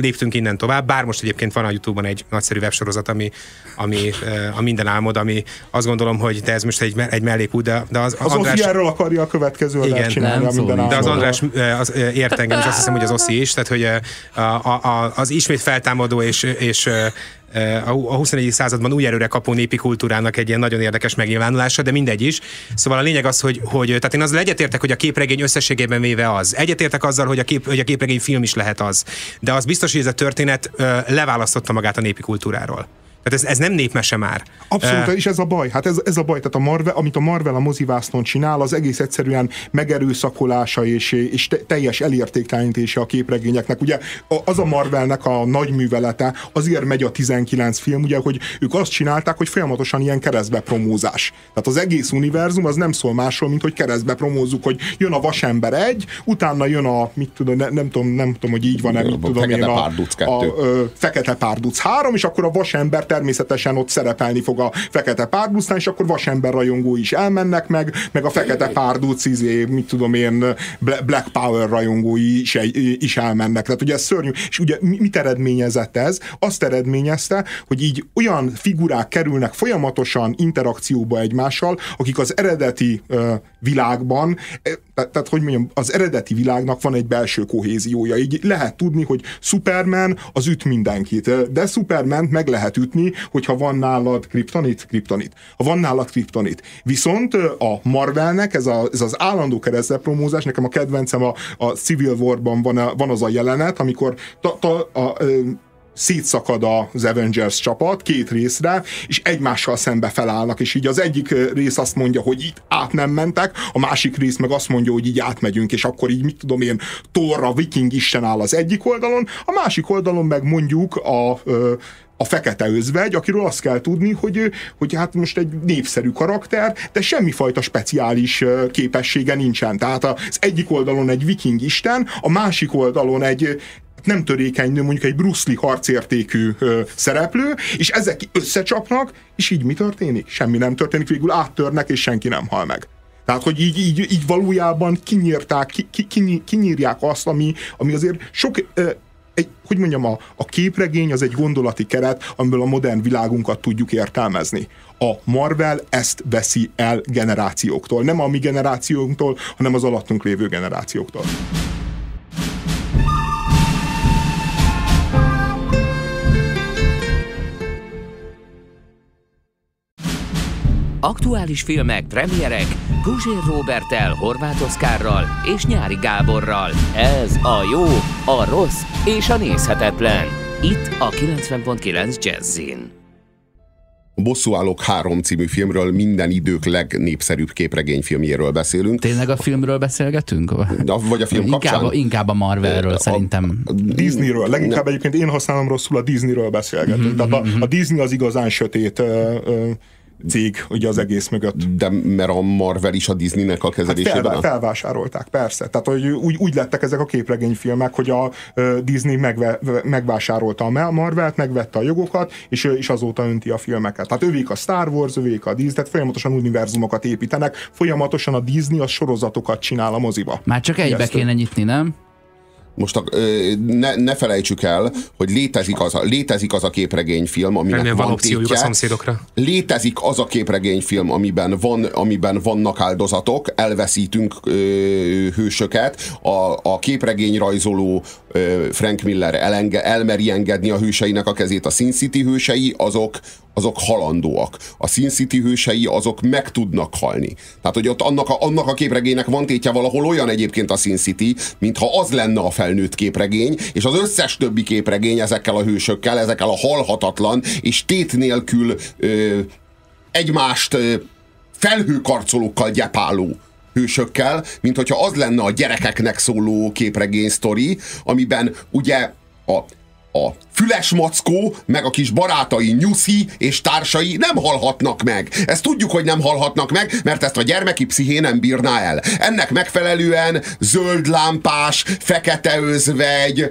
léptünk innen tovább, bár most egyébként van a Youtube-on egy nagyszerű websorozat, ami, ami a minden álmod, ami azt gondolom, hogy de ez most egy, egy mellékút, de, de az, az András... erről akarja a következő igen, csinálni nem, a minden De az András az, ért engem, és azt hiszem, hogy az Oszi is, tehát hogy a, a, a, az ismét feltámadó és, és a 21. században új erőre kapó népi kultúrának egy ilyen nagyon érdekes megnyilvánulása, de mindegy is. Szóval a lényeg az, hogy, hogy tehát én az egyetértek, hogy a képregény összességében véve az. Egyetértek azzal, hogy a, kép, hogy a képregény film is lehet az. De az biztos, hogy ez a történet leválasztotta magát a népi kultúráról. Tehát ez, ez nem népmese már. Abszolút, uh, és ez a baj. Hát ez, ez a baj. Tehát a Marvel, amit a Marvel a mozivásznon csinál, az egész egyszerűen megerőszakolása és, és te, teljes elértéktelenítése a képregényeknek. Ugye az a Marvelnek a nagy művelete, azért megy a 19 film, ugye, hogy ők azt csinálták, hogy folyamatosan ilyen keresztbe promózás. Tehát az egész univerzum az nem szól másról, mint hogy keresztbe promózzuk, hogy jön a Vasember egy, utána jön a, mit tudom, ne, nem tudom, nem tudom, hogy így van-e, mit tudom én, a, a, a, a Fekete Párduc három, és akkor a Vasember természetesen ott szerepelni fog a fekete párducnál, és akkor vasember rajongó is elmennek meg, meg a fekete párduc, izé, mit tudom én, Black Power rajongói is, is elmennek. Tehát ugye ez szörnyű. És ugye mit eredményezett ez? Azt eredményezte, hogy így olyan figurák kerülnek folyamatosan interakcióba egymással, akik az eredeti uh, világban tehát, hogy mondjam, az eredeti világnak van egy belső kohéziója. Így lehet tudni, hogy Superman az üt mindenkit, de Superman meg lehet ütni, hogyha van nálad kriptonit, kriptonit. Ha van nálad kriptonit. Viszont a Marvelnek ez, a, ez az állandó keresztlepromózás, nekem a kedvencem a, a Civil War-ban van, a, van az a jelenet, amikor ta, ta, a, a szétszakad az Avengers csapat két részre, és egymással szembe felállnak, és így az egyik rész azt mondja, hogy itt át nem mentek, a másik rész meg azt mondja, hogy így átmegyünk, és akkor így mit tudom én, Thor, a viking isten áll az egyik oldalon, a másik oldalon meg mondjuk a, a fekete özvegy, akiről azt kell tudni, hogy, hogy hát most egy népszerű karakter, de semmifajta speciális képessége nincsen. Tehát az egyik oldalon egy viking isten, a másik oldalon egy, nem törékeny mondjuk egy Bruce Lee harcértékű ö, szereplő, és ezek összecsapnak, és így mi történik? Semmi nem történik, végül áttörnek, és senki nem hal meg. Tehát, hogy így, így, így valójában kinyírták, ki, ki, kinyírják azt, ami, ami azért sok, ö, egy, hogy mondjam, a, a képregény az egy gondolati keret, amiből a modern világunkat tudjuk értelmezni. A Marvel ezt veszi el generációktól. Nem a mi generációnktól, hanem az alattunk lévő generációktól. Aktuális filmek, premierek Guzsér Robertel, Horváth Oszkárral és Nyári Gáborral. Ez a jó, a rossz és a nézhetetlen. Itt a 90.9 Jazzin. A Bosszúállók három című filmről minden idők legnépszerűbb képregényfilmjéről beszélünk. Tényleg a filmről beszélgetünk? De, vagy a film inkább, kapcsán? Inkább a Marvelről a, szerintem. A Disneyről. Leginkább egyébként én használom rosszul a Disneyről beszélgetünk. Mm-hmm. Tehát a, Mhm, a Disney az igazán sötét ö, ö, cég ugye az egész mögött. De mert a Marvel is a Disneynek a Hát kezelésében? fel, felvásárolták, persze. Tehát hogy úgy, úgy lettek ezek a képregényfilmek, hogy a Disney megve, megvásárolta a Marvelt, megvette a jogokat, és, és azóta önti a filmeket. Tehát övék a Star Wars, övék a Disney, tehát folyamatosan univerzumokat építenek, folyamatosan a Disney az sorozatokat csinál a moziba. Már csak egybe Ijesztő. kéne nyitni, nem? Most a, ne, ne felejtsük el, hogy létezik az a, létezik az a képregényfilm, aminek Remélem van van opciójuk a tétje. szomszédokra. Létezik az a képregényfilm, amiben, van, amiben vannak áldozatok, elveszítünk ö, hősöket, a, a képregény rajzoló ö, Frank Miller elenge, elmeri engedni a hőseinek a kezét. A Sin City hősei azok, azok halandóak. A Sin City hősei azok meg tudnak halni. Tehát, hogy ott annak a, annak a képregénynek van tétje valahol olyan egyébként a Sin City, mintha az lenne a felnőtt képregény, és az összes többi képregény ezekkel a hősökkel, ezekkel a halhatatlan és tét nélkül ö, egymást ö, felhőkarcolókkal gyepáló hősökkel, mint hogyha az lenne a gyerekeknek szóló képregény sztori, amiben ugye a, a füles mackó, meg a kis barátai Nyuszi és társai nem halhatnak meg. Ezt tudjuk, hogy nem halhatnak meg, mert ezt a gyermeki psziché nem bírná el. Ennek megfelelően zöld lámpás, fekete özvegy,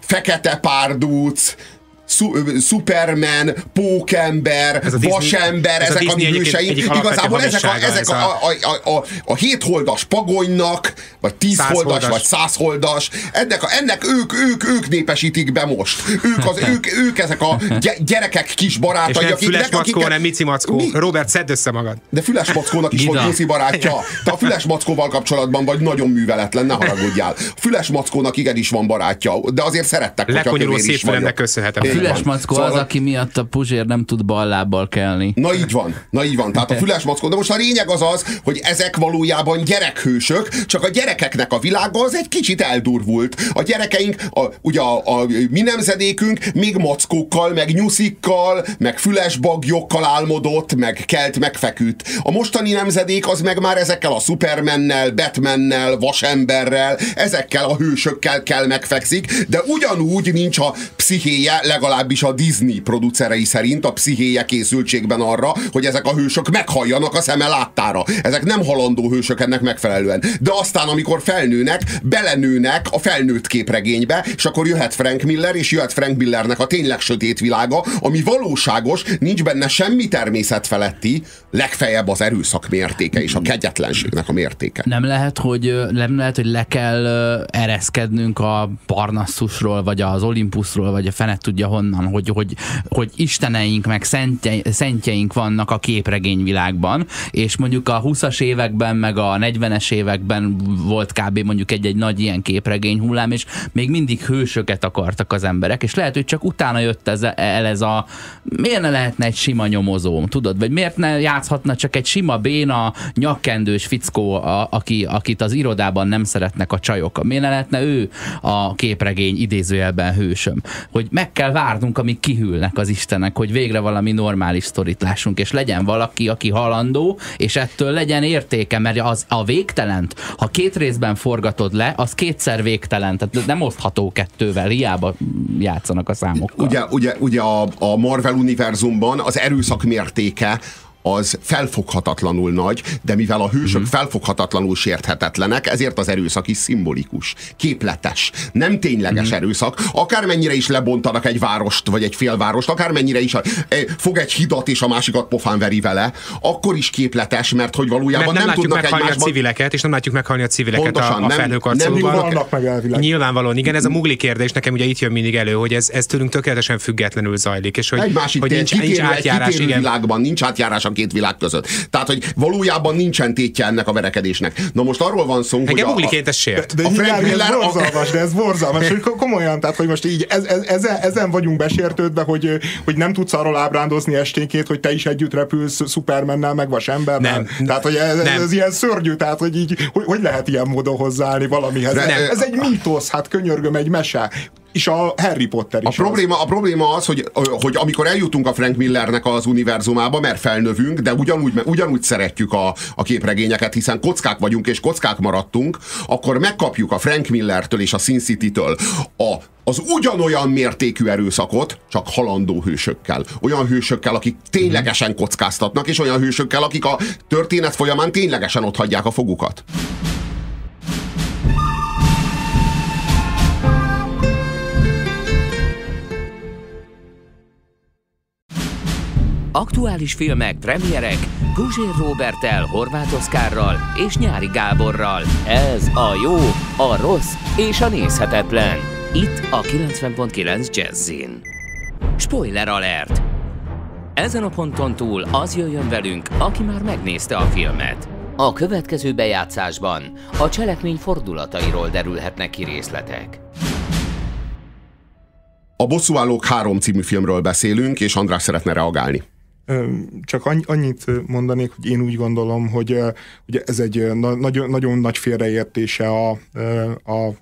fekete párduc, Su- Superman, Pókember, Ez a Disney- Vasember, ez a ezek a, egyik alapvető Igazából ezek, a, ezek ez a, a, a, a, a hétholdas pagonynak, vagy tízholdas, Százholdas. vagy százholdas, ennek, a, ennek ők, ők, ők népesítik be most. Ők, az, ők, ők ezek a gy- gyerekek kis És barátai, nem füles mackó, akiket- hanem mici mackó. Mi? Robert, szedd össze magad. De Füles Mackónak is volt Nyuszi barátja. Te a Füles Mackóval kapcsolatban vagy nagyon műveletlen, ne haragudjál. A Füles Mackónak igenis van barátja, de azért szerettek, hogyha Lekonyuló kövér is szép köszönhetem. Füles van. mackó Szóval az, aki miatt a Puzsér nem tud bal lábbal kelni. Na így van, na így van. Tehát a füles mackó. De most a lényeg az az, hogy ezek valójában gyerekhősök, csak a gyerekeknek a világa az egy kicsit eldurvult. A gyerekeink, a, ugye a, a mi nemzedékünk még mackókkal, meg nyuszikkal, meg füles bagyokkal álmodott, meg kelt, meg feküdt. A mostani nemzedék az meg már ezekkel a Supermannel, Batmannel, Vasemberrel, ezekkel a hősökkel kell megfekszik, de ugyanúgy nincs a pszichéje, legalábbis a Disney producerei szerint a pszichéje készültségben arra, hogy ezek a hősök meghalljanak a szeme láttára. Ezek nem halandó hősök ennek megfelelően. De aztán, amikor felnőnek, belenőnek a felnőtt képregénybe, és akkor jöhet Frank Miller, és jöhet Frank Millernek a tényleg sötét világa, ami valóságos, nincs benne semmi természet feletti, legfeljebb az erőszak mértéke és a kegyetlenségnek a mértéke. Nem lehet, hogy nem lehet, hogy le kell ereszkednünk a Parnasszusról, vagy az Olympusról, vagy a fenet tudja valahonnan, hogy, hogy, hogy isteneink meg szentje, szentjeink vannak a képregényvilágban, és mondjuk a 20-as években, meg a 40-es években volt kb. mondjuk egy-egy nagy ilyen képregény hullám, és még mindig hősöket akartak az emberek, és lehet, hogy csak utána jött ez, el ez a miért ne lehetne egy sima nyomozó, tudod, vagy miért ne játszhatna csak egy sima béna, nyakkendős fickó, a, aki, akit az irodában nem szeretnek a csajok. Miért ne lehetne ő a képregény idézőjelben hősöm? Hogy meg kell várnunk, amíg kihűlnek az istenek, hogy végre valami normális sztorit lássunk, és legyen valaki, aki halandó, és ettől legyen értéke, mert az a végtelent, ha két részben forgatod le, az kétszer végtelen, tehát nem osztható kettővel, hiába játszanak a számokkal. Ugye, ugye, ugye a, a Marvel univerzumban az erőszak mértéke az felfoghatatlanul nagy, de mivel a hősök mm. felfoghatatlanul sérthetetlenek, ezért az erőszak is szimbolikus, képletes, nem tényleges mm. erőszak. Akármennyire is lebontanak egy várost, vagy egy félvárost, akármennyire is a, e, fog egy hidat és a másikat pofán veri vele, akkor is képletes, mert hogy valójában mert nem, nem, nem tudnak tudnak egymásban... a civileket, és nem látjuk meghalni a civileket Pontosan, a, a nem- felhőkarcolóban. nem elvileg. Nyilvánvalóan, igen, ez a mugli kérdés nekem ugye itt jön mindig elő, hogy ez, ez tőlünk tökéletesen függetlenül zajlik, és hogy, egy másik hogy nincs, nincs átjárás, igen. világban nincs átjárás a két világ között. Tehát, hogy valójában nincsen tétje ennek a verekedésnek. Na most arról van szó, hogy Engem a, mugliként ez sért. De A Frank Miller- ez borzalmas, de ez borzalmas, hogy ko- komolyan, tehát hogy most így ez, ez, ezen, ezen vagyunk besértődve, hogy, hogy nem tudsz arról ábrándozni esténként, hogy te is együtt repülsz Supermannel, meg Vasemberrel. Nem. Tehát, hogy ez, Nem. ez, ilyen szörnyű, tehát, hogy így, hogy, hogy lehet ilyen módon hozzáállni valamihez. Nem. Ez egy mítosz, hát könyörgöm, egy mese. És a Harry Potter A is az. probléma, a probléma az, hogy, hogy amikor eljutunk a Frank Millernek az univerzumába, mert felnövünk, de ugyanúgy, ugyanúgy szeretjük a, a képregényeket, hiszen kockák vagyunk és kockák maradtunk, akkor megkapjuk a Frank Millertől és a Sin City-től a, az ugyanolyan mértékű erőszakot, csak halandó hősökkel. Olyan hősökkel, akik ténylegesen kockáztatnak, és olyan hősökkel, akik a történet folyamán ténylegesen ott hagyják a fogukat. Aktuális filmek, premierek, Guzsér Robertel, Horváth Oszkárral és Nyári Gáborral. Ez a jó, a rossz és a nézhetetlen. Itt a 90.9 Jazzin. Spoiler alert! Ezen a ponton túl az jöjjön velünk, aki már megnézte a filmet. A következő bejátszásban a cselekmény fordulatairól derülhetnek ki részletek. A Bosszúállók három című filmről beszélünk, és András szeretne reagálni. Csak annyi- annyit mondanék, hogy én úgy gondolom, hogy ugye ez egy nagyon, nagyon nagy félreértése a, a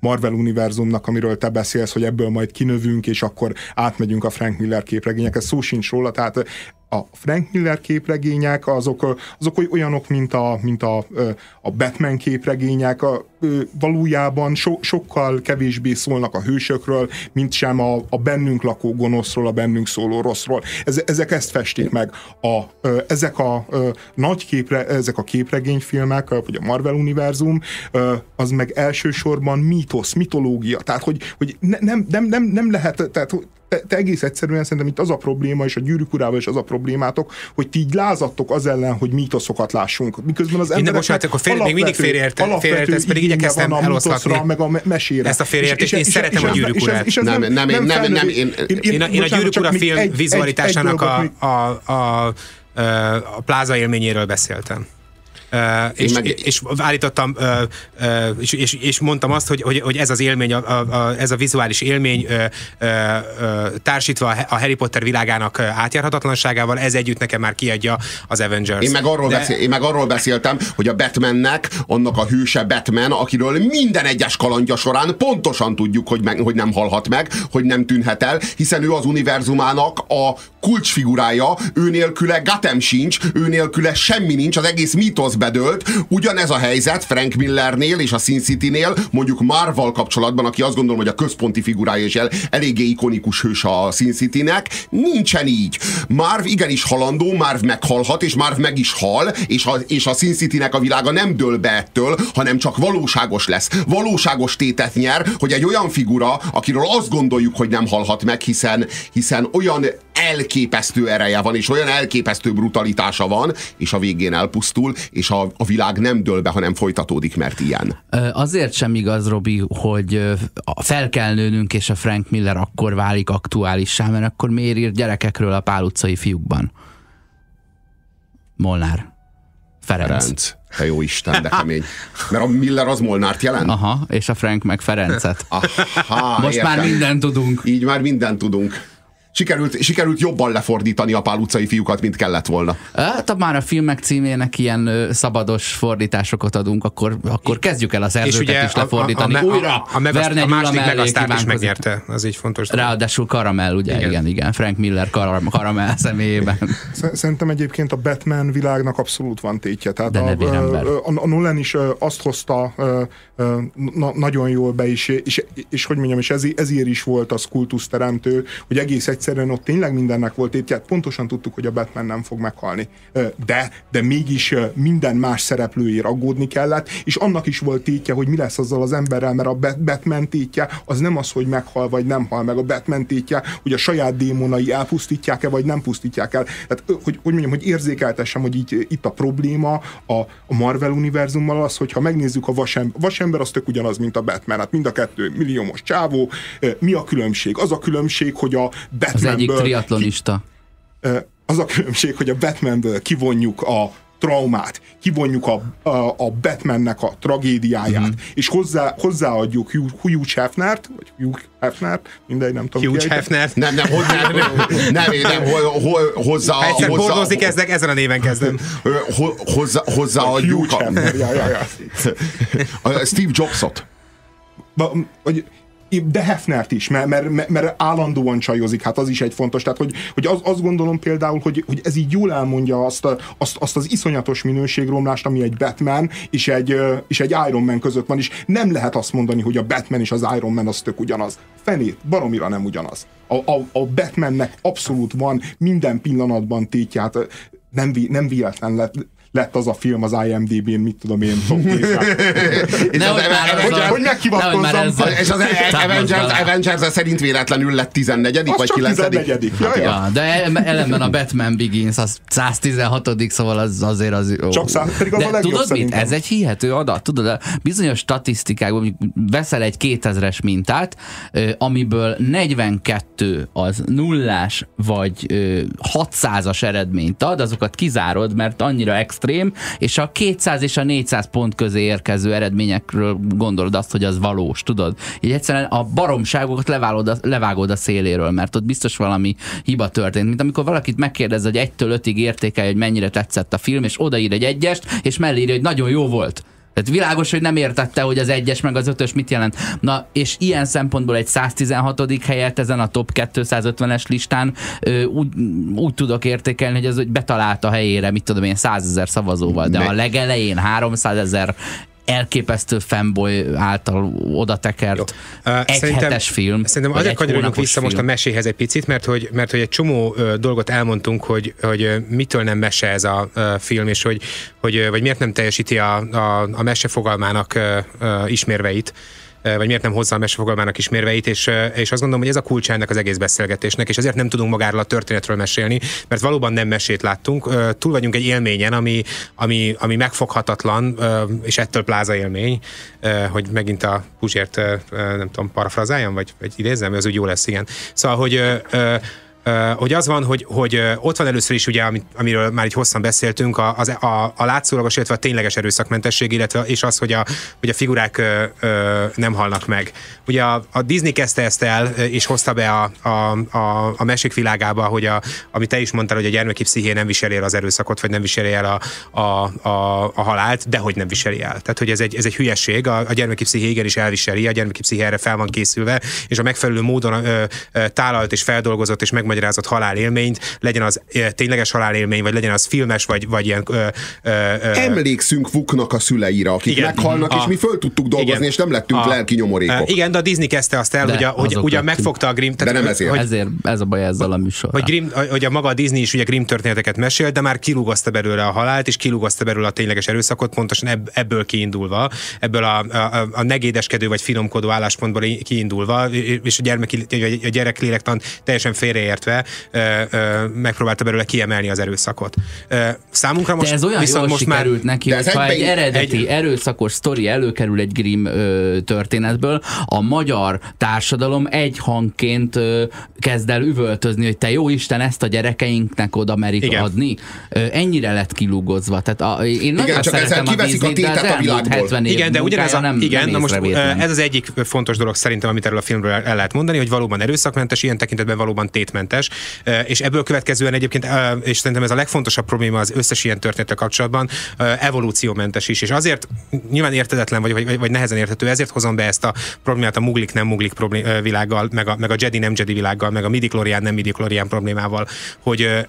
Marvel univerzumnak, amiről te beszélsz, hogy ebből majd kinövünk, és akkor átmegyünk a Frank Miller képregények. Ez szó sincs róla, tehát a Frank Miller képregények azok, azok oly- olyanok, mint a, mint a, a Batman képregények, a, valójában so, sokkal kevésbé szólnak a hősökről, mint sem a, a bennünk lakó gonoszról, a bennünk szóló rosszról. Ez, ezek ezt festik meg. A, ezek a nagy képre, ezek a képregényfilmek, vagy a Marvel univerzum, az meg elsősorban mítosz, mitológia. Tehát, hogy, hogy ne, nem, nem, nem, nem lehet, tehát te, te egész egyszerűen szerintem itt az a probléma, és a gyűrűk urával is az a problémátok, hogy ti így lázadtok az ellen, hogy mítoszokat lássunk. Miközben az embereknek bocsánat, akkor fél- még mindig félreérte- alapvető félreértesz, pedig igyekeztem eloszlatni meg a me- mesére. ezt a félreértést. És- Én és- szeretem a Gyűrűk urát. Nem, nem, nem, nem, nem, én- Én, a, gyűrűk ura film vizualitásának dolgot a, még- a, a, a, a pláza élményéről beszéltem. És, meg- és állítottam, és, és, és mondtam azt, hogy, hogy, hogy ez az élmény, a, a, a, ez a vizuális élmény társítva a Harry Potter világának átjárhatatlanságával, ez együtt nekem már kiadja az Avengers. Én meg, arról De- beszél, én meg arról beszéltem, hogy a Batmannek, annak a hőse Batman, akiről minden egyes kalandja során pontosan tudjuk, hogy, meg, hogy nem halhat meg, hogy nem tűnhet el, hiszen ő az univerzumának a kulcsfigurája, ő nélküle Gotham sincs, ő nélküle semmi nincs, az egész mítosz bedőlt. Ugyanez a helyzet Frank Millernél és a Sin City-nél, mondjuk Marvel kapcsolatban, aki azt gondolom, hogy a központi figurája és el, eléggé ikonikus hős a Sin City-nek, nincsen így. Marv igenis halandó, Marv meghalhat, és Marv meg is hal, és a, és a Sin City-nek a világa nem dől be ettől, hanem csak valóságos lesz. Valóságos tétet nyer, hogy egy olyan figura, akiről azt gondoljuk, hogy nem halhat meg, hiszen, hiszen olyan elképesztő ereje van, és olyan elképesztő brutalitása van, és a végén elpusztul, és a, a világ nem dől be, hanem folytatódik, mert ilyen. Azért sem igaz, Robi, hogy fel kell nőnünk, és a Frank Miller akkor válik aktuálissá, mert akkor miért ír gyerekekről a Pál utcai fiúkban? Molnár. Ferenc. Ferenc. Te jó Isten, de kemény. Mert a Miller az Molnárt jelent? Aha, és a Frank meg Ferencet. Aha, Most értem. már mindent tudunk. Így már mindent tudunk. Sikerült, sikerült jobban lefordítani a Pál utcai fiúkat, mint kellett volna. Hát, ha már a filmek címének ilyen ö, szabados fordításokat adunk, akkor, akkor kezdjük el a És szerzőket ugye is lefordítani. a, a, a, Újra! a, a, meg, a második megasztárt is megnyerte, az így fontos. Ráadásul Karamell, ugye? Igen, Igen. igen. Frank Miller karam, Karamell személyében. Sz- Szerintem egyébként a Batman világnak abszolút van tétje. Tehát De a, a, a Nolan is azt hozta na, nagyon jól be is, és, és hogy mondjam, és ezért, ezért is volt az kultuszteremtő, hogy egész egyszerűen ott tényleg mindennek volt tétje. Hát Pontosan tudtuk, hogy a Batman nem fog meghalni. De, de mégis minden más szereplőért aggódni kellett, és annak is volt tétje, hogy mi lesz azzal az emberrel, mert a Bat- Batman tétje az nem az, hogy meghal vagy nem hal meg. A Batman tétje, hogy a saját démonai elpusztítják-e vagy nem pusztítják el. Tehát, hogy, hogy mondjam, hogy érzékeltessem, hogy így, itt a probléma a, a Marvel univerzummal az, hogyha megnézzük a vasember, vasember az tök ugyanaz, mint a Batman. Hát mind a kettő milliómos csávó. Mi a különbség? Az a különbség, hogy a Az Batmanből... egyik triatlonista. Az a különbség, hogy a Batmanből kivonjuk a traumát, kivonjuk a, a, a Batmannek a tragédiáját, mm. és hozzá, hozzáadjuk Hugh, Hugh Hefnert, vagy Hugh Hefnert, mindegy, nem tudom. Hugh ki ejteni. Hefner. Nem, nem, hogy nem, nem, nem, ho- ho- hozzá, Ha egyszer hozzá, bordozni kezdek, ezen a néven kezdem. ho- hozzá, hozzáadjuk Hugh a, Hefner, ja, ja, ja. a Steve Jobsot. Ba- Vagy, de Hefnert is, mert, mert, mert, állandóan csajozik, hát az is egy fontos. Tehát, hogy, hogy az, azt gondolom például, hogy, hogy ez így jól elmondja azt, a- azt, azt az iszonyatos minőségromlást, ami egy Batman és egy, és egy Iron Man között van, és nem lehet azt mondani, hogy a Batman és az Iron Man az tök ugyanaz. Fenét, baromira nem ugyanaz. A, a, a Batmannek abszolút van minden pillanatban tétját, nem, vé- nem véletlen lett, lett az a film az IMDb-n, mit tudom én, top 10-re. És az- hogy- az a- hogy meghivatkozzam. És az Avengers. Avengers szerint véletlenül lett 14 Az vagy csak 9 14 ja, ja. Ja, de el- ellenben a Batman Begins az 116 szóval az azért az jó. Csak száz- pedig az de a legjobb tudod mit? Ez egy hihető adat. Tudod, a bizonyos statisztikákban veszel egy 2000-es mintát, amiből 42 az nullás vagy ö, 600-as eredményt ad, azokat kizárod, mert annyira extrém, és a 200 és a 400 pont közé érkező eredményekről gondolod azt, hogy az valós, tudod? Így egyszerűen a baromságokat levágod a, levágod a széléről, mert ott biztos valami hiba történt. Mint amikor valakit megkérdez, hogy 1-től 5-ig értékelje, hogy mennyire tetszett a film, és odaír egy egyest, és mellé írja, hogy nagyon jó volt. Tehát világos, hogy nem értette, hogy az egyes meg az ötös mit jelent. Na, és ilyen szempontból egy 116. helyet ezen a top 250-es listán ö, úgy, úgy tudok értékelni, hogy ez hogy betalált a helyére, mit tudom én, 100 ezer szavazóval, de Ne- a legelején 300 ezer elképesztő fanboy által oda tekert Ö, egy szerintem- hetes film. Szerintem azért kanyarodjunk vissza most a film. meséhez egy picit, mert hogy, mert hogy egy csomó ö, dolgot elmondtunk, hogy, hogy ö, mitől nem mese ez a ö, film, és hogy, hogy ö, vagy miért nem teljesíti a, a, a mese fogalmának ö, ö, ismérveit vagy miért nem hozza a mese fogalmának ismérveit, és, és azt gondolom, hogy ez a kulcsa ennek az egész beszélgetésnek, és ezért nem tudunk magáról a történetről mesélni, mert valóban nem mesét láttunk, túl vagyunk egy élményen, ami, ami, ami megfoghatatlan, és ettől pláza élmény, hogy megint a Puzsért, nem tudom, parafrazáljam, vagy, vagy idézzem, az úgy jó lesz, igen. Szóval, hogy hogy az van, hogy, hogy ott van először is, ugye, amiről már így hosszan beszéltünk, a, a, a látszólagos, illetve a tényleges erőszakmentesség, illetve és az, hogy a, hogy a figurák nem halnak meg. Ugye a, a Disney kezdte ezt el, és hozta be a, a, a, a mesék világába, hogy a, amit te is mondtál, hogy a gyermeki psziché nem viseli el az erőszakot, vagy nem viseli el a, a, a, a halált, de hogy nem viseli el. Tehát, hogy ez egy, ez egy hülyeség, a, a gyermeki psziché igenis elviseli, a gyermeki psziché erre fel van készülve, és a megfelelő módon ö, ö, tálalt és feldolgozott és megmagyarázott halálélményt, legyen az tényleges halálélmény, vagy legyen az filmes, vagy, vagy ilyen ö, ö, ö, Emlékszünk Vuknak a szüleire, akik Igen. meghalnak, és A- mi föl tudtuk dolgozni, Igen. és nem lettünk A- lelki nyomorékok. Igen, de a Disney kezdte azt el, De hogy, a, hogy ugyan lettünk. megfogta a Grimm. De nem ezért. Hogy, Ezért ez a baj ezzel a műsorral. hogy, Grimm, hogy a maga a Disney is ugye Grimm történeteket mesél, de már kilugozta belőle a halált, és kilugozta belőle a tényleges erőszakot, pontosan ebb, ebből kiindulva, ebből a, a, a negédeskedő vagy finomkodó álláspontból kiindulva, és a, gyermeki, a gyerek lélektan teljesen félreértve ö, megpróbálta belőle kiemelni az erőszakot. Számunkra most De ez olyan viszont jól most már sikerült neki, De hogy ha egy eredeti, egy- erőszakos sztori előkerül egy Grimm ö, történetből, a magyar társadalom egy hangként ö, kezd el üvöltözni, hogy te jó Isten, ezt a gyerekeinknek oda merik Igen. adni. Ö, ennyire lett kilugozva. Tehát a, én nagyon csak ezzel szeretem a Disney-t, de az elmúlt világból. 70 év Igen, de ugyanez a, nem, igen, nem na most ez az egyik fontos dolog szerintem, amit erről a filmről el el lehet mondani, hogy valóban erőszakmentes, ilyen tekintetben valóban tétmentes, ö, és ebből következően egyébként, és szerintem ez a legfontosabb probléma az összes ilyen történettel kapcsolatban, evolúciómentes is, és azért nyilván értedetlen vagy, vagy, vagy nehezen érthető, ezért hozom be ezt a problémát a muglik nem muglik világgal, meg a, meg a Jedi nem Jedi világgal, meg a midichlorian nem midichlorian problémával, hogy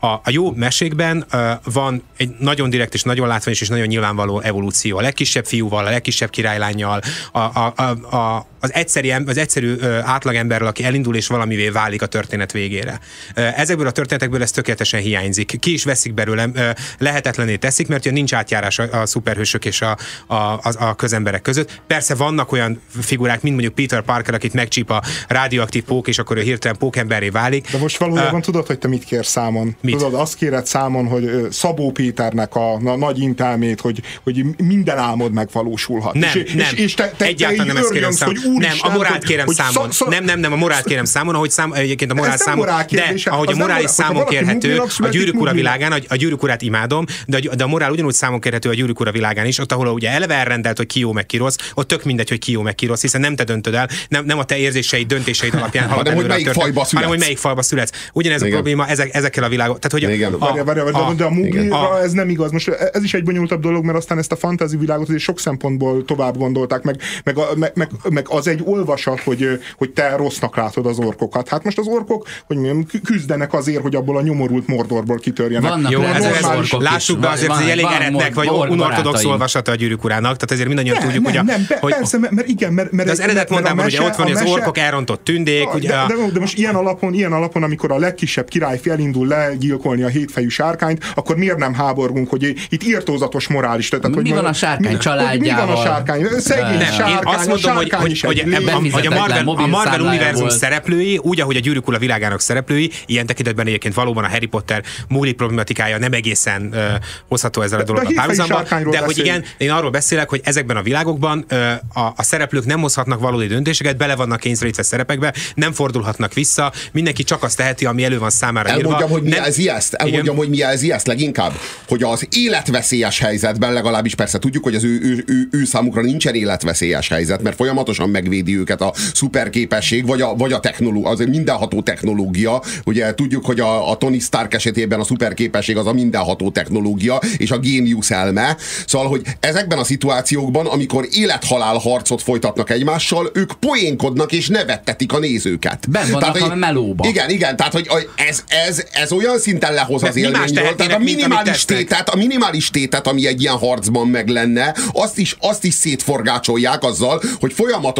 a, a jó mesékben uh, van egy nagyon direkt és nagyon látványos és nagyon nyilvánvaló evolúció. A legkisebb fiúval, a legkisebb királylányjal, a, a, a, a, az egyszerű, az egyszerű uh, átlagemberrel, aki elindul és valamivé válik a történet végére. Uh, ezekből a történetekből ez tökéletesen hiányzik. Ki is veszik belőle, uh, lehetetlené teszik, mert ugye nincs átjárás a, a szuperhősök és a, a, a, a közemberek között. Persze vannak olyan figurák, mint mondjuk Peter Parker, akit megcsíp a radioaktív pók, és akkor ő hirtelen pókemberré válik. De most valójában tudod, hogy te mit kérsz számon? Mit? Tudod, azt kéred számon, hogy Szabó Péternek a, a nagy intelmét, hogy, hogy minden álmod megvalósulhat. Nem, és, nem. És, és te, te, Egyáltalán te nem ezt kérem számon. hogy Nem, úristen, a morált kérem hogy számon. szak- szak- Nem, nem, nem, a morált kérem számon, ahogy szám, egyébként a morál nem számon. morál De kérdése, ahogy a nem morális morál- hogyha számon kérhető a gyűrűk ura világán, a, a gyűrűk urát imádom, de a, de a morál ugyanúgy számon kérhető a gyűrűk ura világán is, ott, ahol ugye eleve elrendelt, hogy ki jó, meg ki rossz, ott tök mindegy, hogy ki jó, meg ki rossz, hiszen nem te döntöd el, nem, nem a te érzéseid, döntéseid alapján halad Hanem, hogy előre a melyik fajba hanem, hogy születsz. melyik falba születsz. Ugyanez a Igen. probléma ezek, ezekkel a világok. Tehát, hogy Igen. a, várjál, de, de a a- ez nem igaz. Most ez is egy bonyolultabb dolog, mert aztán ezt a fantasy világot azért sok szempontból tovább gondolták, meg, meg, a, meg, meg, meg az egy olvasat, hogy, hogy te rossznak látod az orkokat. Hát most az orkok, hogy mondjam, kü- küzdenek azért, hogy abból a nyomorult Mordorból kitörjenek. Vannak Jó, Jó, ez, ez, normális orkok lássuk be azért, Van- hogy elég eretnek, vagy unortodox olvasata a gyűrűk urának, tehát ezért mindannyian tudjuk, nem, hogy a, nem, hogy, persze, mert, igen, mert, mert az eredet mondtam, hogy ugye ott van, hogy a az orkok elrontott tündék, ugye de, most ilyen alapon, ilyen alapon, amikor a legkisebb királyfi elindul legyilkolni a hétfejű sárkányt, akkor miért nem háborgunk, hogy itt írtózatos morális. Tehát, hogy Mi van a sárkány családjával? Mi van a sárkány? Szegény sárkány, azt mondom, a hogy, sárkány hogy, is hogy, ebben, lény. hogy a Marvel, a Marvel univerzum volt. szereplői, úgy, ahogy a gyűrűk ura világának szereplői, ilyen tekintetben egyébként valóban a Harry Potter múli problematikája nem egészen uh, hozható ezzel a a dologgal párhuzamba, de hogy beszélünk. igen, én arról beszélek, hogy ezekben a világokban uh, a, a szereplők nem hozhatnak valódi döntéseket, bele vannak kényszerítve szerepekbe, nem fordulhatnak vissza, mindenki csak azt teheti, ami elő van számára írva. Elmondjam, hogy mi Nem- jelzi ezt? Elmondjam, hogy mi jelzi ezt leginkább? Hogy az életveszélyes helyzetben legalábbis persze tudjuk, hogy az ő, ő, ő, ő számukra nincsen életveszélyes helyzet, mert folyamatosan megvédi őket a szuperképesség, vagy a, vagy a technológia, az mindenható technológia. Ugye tudjuk, hogy a, a Tony Stark esetében a szuperképesség az a mindenható technológia, és a géniusz elme. Szóval, hogy ezekben a szituációkban, amikor élethalál harcot folytatnak egymással, ők poénkodnak és nevettetik a nézőket. Benn vannak hogy- a melóba. Igen, igen, tehát hogy ez, ez, ez olyan szinten lehoz az élményről, tehát a minimális tétet, a minimális tétet, ami egy ilyen harcban meg lenne, azt is, azt is szétforgácsolják azzal, hogy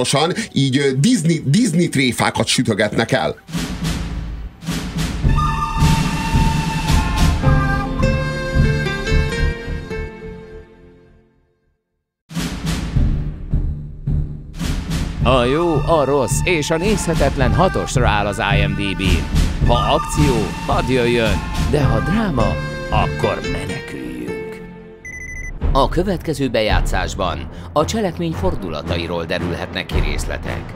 folyamatosan így Disney, Disney tréfákat sütögetnek el. A jó, a rossz és a nézhetetlen hatosra áll az IMDb-n. Ha akció, hadd jöjjön, de ha dráma, akkor meneküljünk. A következő bejátszásban a cselekmény fordulatairól derülhetnek ki részletek.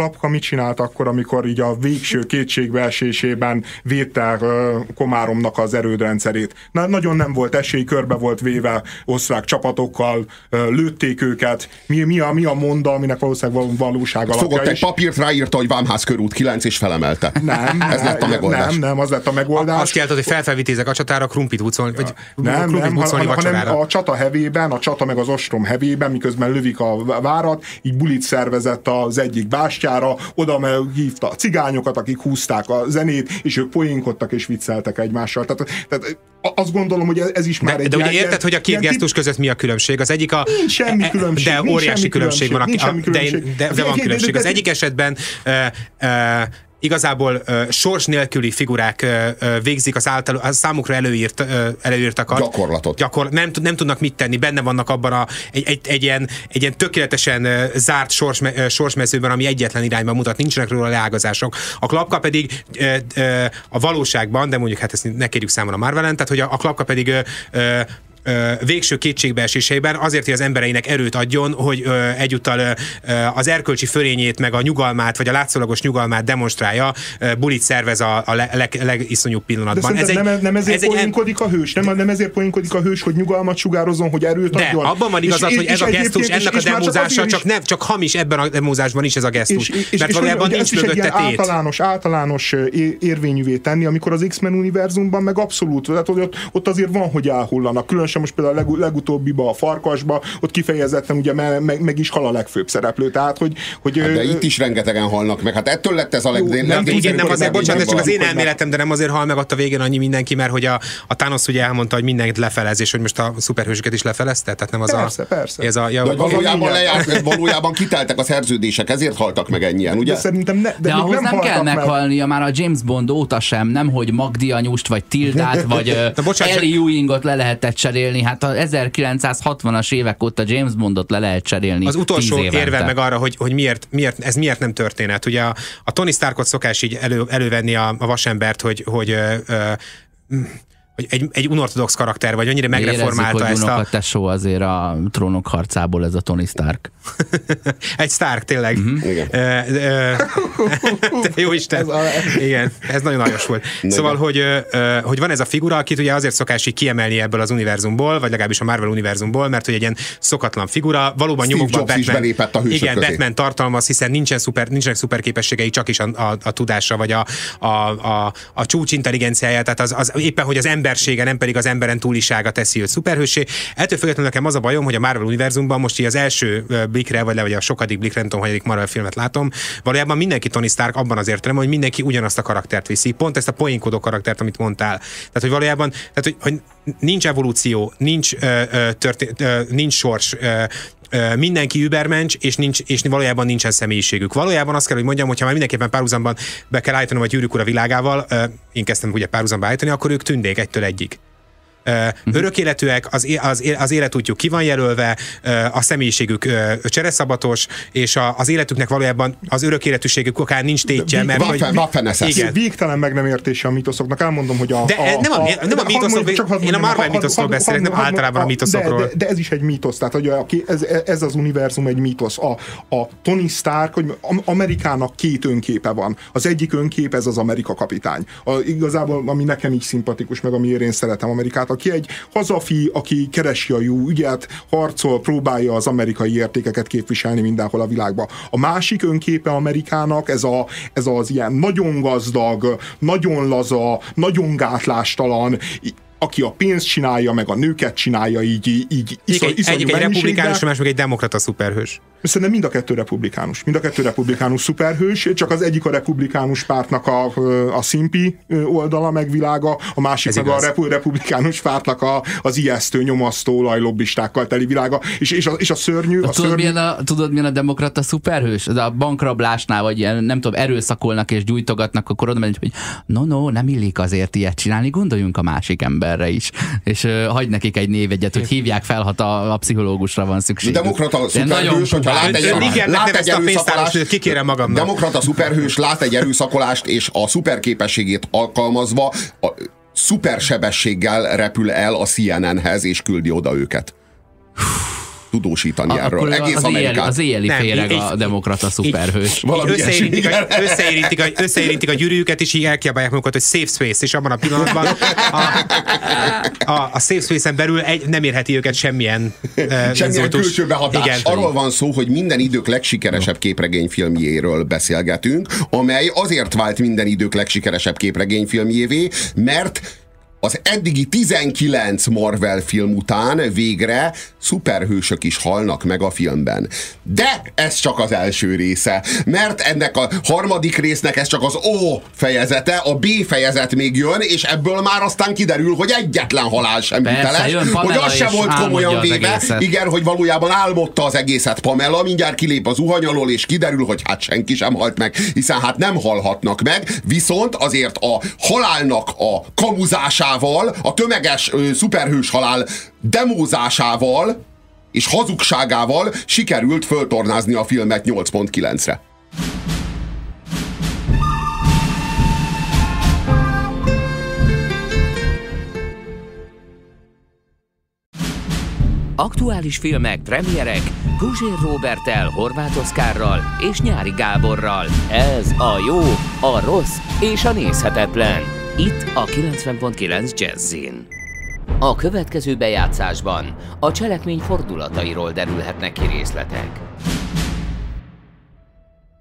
Klapka mit csinált akkor, amikor így a végső kétségbeesésében védte ö, Komáromnak az erődrendszerét? Na, nagyon nem volt esély, körbe volt véve osztrák csapatokkal, lőtték őket. Mi, mi, a, mi a monda, aminek valószínűleg val- valóság alapja Fogott egy is? papírt, ráírta, hogy Vámház körút 9 és felemelte. Nem, Ez lett a megoldás. Nem, nem, az lett a megoldás. Azt kiáltott, hogy felfelvitézek a csatára, krumpit húcolni, vagy Nem, krumplit nem, húcolni hanem, hanem a csata hevében, a csata meg az ostrom hevében, miközben lövik a várat, így bulit szervezett az egyik bástyára, oda hívta a cigányokat, akik húzták a zenét, és ők poénkodtak és vicceltek egymással. Tehát, tehát azt gondolom, hogy ez is már De, egy de ugye érted, hogy a két gesztus között mi a különbség? Az egyik a... Nincs semmi különbség, De óriási semmi különbség van. A, különbség, a, de, különbség. de, de, van különbség. Az egyik esetben e, e, igazából ö, sors nélküli figurák ö, ö, végzik az által a számukra előírt, ö, előírtakat. Gyakorlatot. Gyakor, nem, nem tudnak mit tenni, benne vannak abban a, egy, egy, egy, ilyen, egy ilyen tökéletesen ö, zárt sorsme, ö, sorsmezőben, ami egyetlen irányba mutat, nincsenek róla leágazások. A klapka pedig ö, ö, a valóságban, de mondjuk hát ezt ne kérjük számon a Marvelen, tehát hogy a, a klapka pedig ö, ö, végső kétségbeeséseiben azért, hogy az embereinek erőt adjon, hogy egyúttal az erkölcsi fölényét, meg a nyugalmát, vagy a látszólagos nyugalmát demonstrálja, bulit szervez a, a leg, leg, legiszonyúbb De pillanatban. szerinted nem, nem ezért ez egy, poénkodik a hős? Nem, nem ezért poénkodik a hős, hogy nyugalmat sugározon, hogy erőt de adjon? abban van igazad, és- hogy ez a gesztus, ennek és- a demózása, csak, nem, csak hamis ebben a demózásban is ez a gesztus. és, és, mert és valójában nincs egy mögötte tét. általános, általános érvényűvé tenni, amikor az X-Men univerzumban meg abszolút, tehát ott, ott azért van, hogy elhullanak. Különösen most például a leg, legutóbbiba, a Farkasba, ott kifejezetten ugye me, meg, meg, is hal a legfőbb szereplő. Tehát, hogy, hogy Hát de ö, itt is rengetegen halnak meg. Hát ettől lett ez a leg, Jó, nem leg- Igen, nem azért, bocsánat, ez csak az én elméletem, de nem azért hal meg ott a végén annyi mindenki, mert hogy a, a Thanos ugye elmondta, hogy mindenkit lefelez, és hogy most a szuperhősöket is lefelezte, tehát nem az Persze, a... persze. Ez a, ja, De valójában, lejárt, valójában kiteltek a szerződések, ezért haltak meg ennyien, ugye? de szerintem ne, de, De ahhoz nem, haltak kell meg. meghalnia már a James Bond óta sem, nem hogy Magdi anyust, vagy Tildát, vagy Ellie Ewingot le lehetett cserélni. Hát a 1960-as évek óta James Bondot le lehet cserélni. Az utolsó érve meg arra, hogy, hogy miért, miért, ez miért nem történet. Ugye a, a Tony Starkot szokás így elő, elővenni a, a vasembert, hogy, hogy, ö, ö, hogy egy, egy unortodox karakter, vagy annyira megreformálta Érezzük, ezt hogy a... tesó azért a trónok harcából ez a Tony Stark. Egy Stark, tényleg. Igen. Ö, ö, Te jó Isten. Igen, ez nagyon nagyos volt. Szóval, hogy, hogy van ez a figura, akit ugye azért szokás így kiemelni ebből az univerzumból, vagy legalábbis a Marvel univerzumból, mert hogy egy ilyen szokatlan figura, valóban Steve nyomokban Jobs is belépett a igen, közé. Batman tartalmaz, hiszen nincsen szuper, nincsenek szuper képességei, csak is a, a, a tudása, vagy a, a, a, a csúcs intelligenciája, tehát az, az éppen, hogy az embersége, nem pedig az emberen túlisága teszi őt szuperhősé. Ettől függetlenül nekem az a bajom, hogy a Marvel univerzumban most így az első blikre, vagy le, vagy a sokadik blikre, nem tudom, hanyadik Marvel filmet látom, valójában mindenki Tony Stark abban az értelemben, hogy mindenki ugyanazt a karaktert viszi, pont ezt a poénkodó karaktert, amit mondtál. Tehát, hogy valójában, tehát, hogy, hogy nincs evolúció, nincs, ö, ö, történ- ö, nincs sors, Ö, mindenki übermensch, és, nincs, és valójában nincsen személyiségük. Valójában azt kell, hogy mondjam, hogy ha már mindenképpen párhuzamban be kell állítanom a gyűrűk ura világával, én kezdtem ugye párhuzamba állítani, akkor ők tündék egytől egyik. Ö, Örök életűek, az, az, az életútjuk ki van jelölve, a személyiségük csereszabatos, és a, az életüknek valójában az örök életűségük okán nincs tétje, mert hogy... Igen. Végtelen meg nem értése a mítoszoknak. Elmondom, hogy a... De a, nem a- nem a de hadd mítoszok- csak én a Marvel mítoszról beszélek, nem általában a mítoszokról. De, de, de, ez is egy mítosz, tehát hogy a, ez, ez az univerzum egy mítosz. A, a Tony Stark, hogy Am- Amerikának két önképe van. Az egyik önkép, ez az Amerika kapitány. A, igazából, ami nekem így szimpatikus, meg amiért én szeretem Amerikát, aki egy hazafi, aki keresi a jó ügyet, harcol, próbálja az amerikai értékeket képviselni mindenhol a világban. A másik önképe Amerikának ez, a, ez az ilyen nagyon gazdag, nagyon laza, nagyon gátlástalan, aki a pénzt csinálja, meg a nőket csinálja, így, így iszony, egy, iszonyú egyik egy republikánus, a másik meg egy demokrata szuperhős. Szerintem mind a kettő republikánus. Mind a kettő republikánus szuperhős, csak az egyik a republikánus pártnak a, a szimpi oldala, meg világa, a másik Ez meg igaz. a repu, republikánus pártnak a, az ijesztő, nyomasztó, olajlobbistákkal teli világa. És, és, a, és a szörnyű... A Tudod szörnyű milyen, a, tudod, milyen a demokrata szuperhős? Ez a bankrablásnál, vagy ilyen, nem tudom, erőszakolnak és gyújtogatnak, akkor oda megy, hogy no, no, nem illik azért ilyet csinálni, gondoljunk a másik emberre is. És uh, hagy nekik egy névegyet, hogy hívják fel, ha a, a pszichológusra van szükség. Demokrata szuperhős, hogyha lát egy, Ön igen, lát egy erőszakolást, kikérem magamnak. demokrata szuperhős lát egy erőszakolást, és a szuperképességét alkalmazva a szupersebességgel repül el a CNN-hez, és küldi oda őket. Tudósítani A- erről. Egész az, éjjeli, Amerikát. az éjjeli Nem, féreg így- a demokrata szuperhős. Összeérintik, a, összeérintik, a, összeérintik a gyűrűjüket, és így elkiabálják magukat, hogy safe space, és abban a pillanatban a, a, a safe space-en belül egy, nem érheti őket semmilyen uh, Semmilyen külső behatás. Igen. Arról van szó, hogy minden idők legsikeresebb képregényfilmjéről beszélgetünk, amely azért vált minden idők legsikeresebb képregényfilmjévé, mert az eddigi 19 Marvel film után végre szuperhősök is halnak meg a filmben. De ez csak az első része, mert ennek a harmadik résznek ez csak az O fejezete, a B fejezet még jön, és ebből már aztán kiderül, hogy egyetlen halál sem hiteles, hogy az sem volt komolyan véve, igen, hogy valójában álmodta az egészet Pamela, mindjárt kilép az zuhany alól, és kiderül, hogy hát senki sem halt meg, hiszen hát nem halhatnak meg, viszont azért a halálnak a kamuzásával, a tömeges ö, szuperhős halál demózásával és hazugságával sikerült föltornázni a filmet 8.9-re. Aktuális filmek, premierek Guzsér Robertel, Horváth Oszkárral és Nyári Gáborral. Ez a jó, a rossz és a nézhetetlen. Itt a 90.9 Jazzin. A következő bejátszásban a cselekmény fordulatairól derülhetnek ki részletek.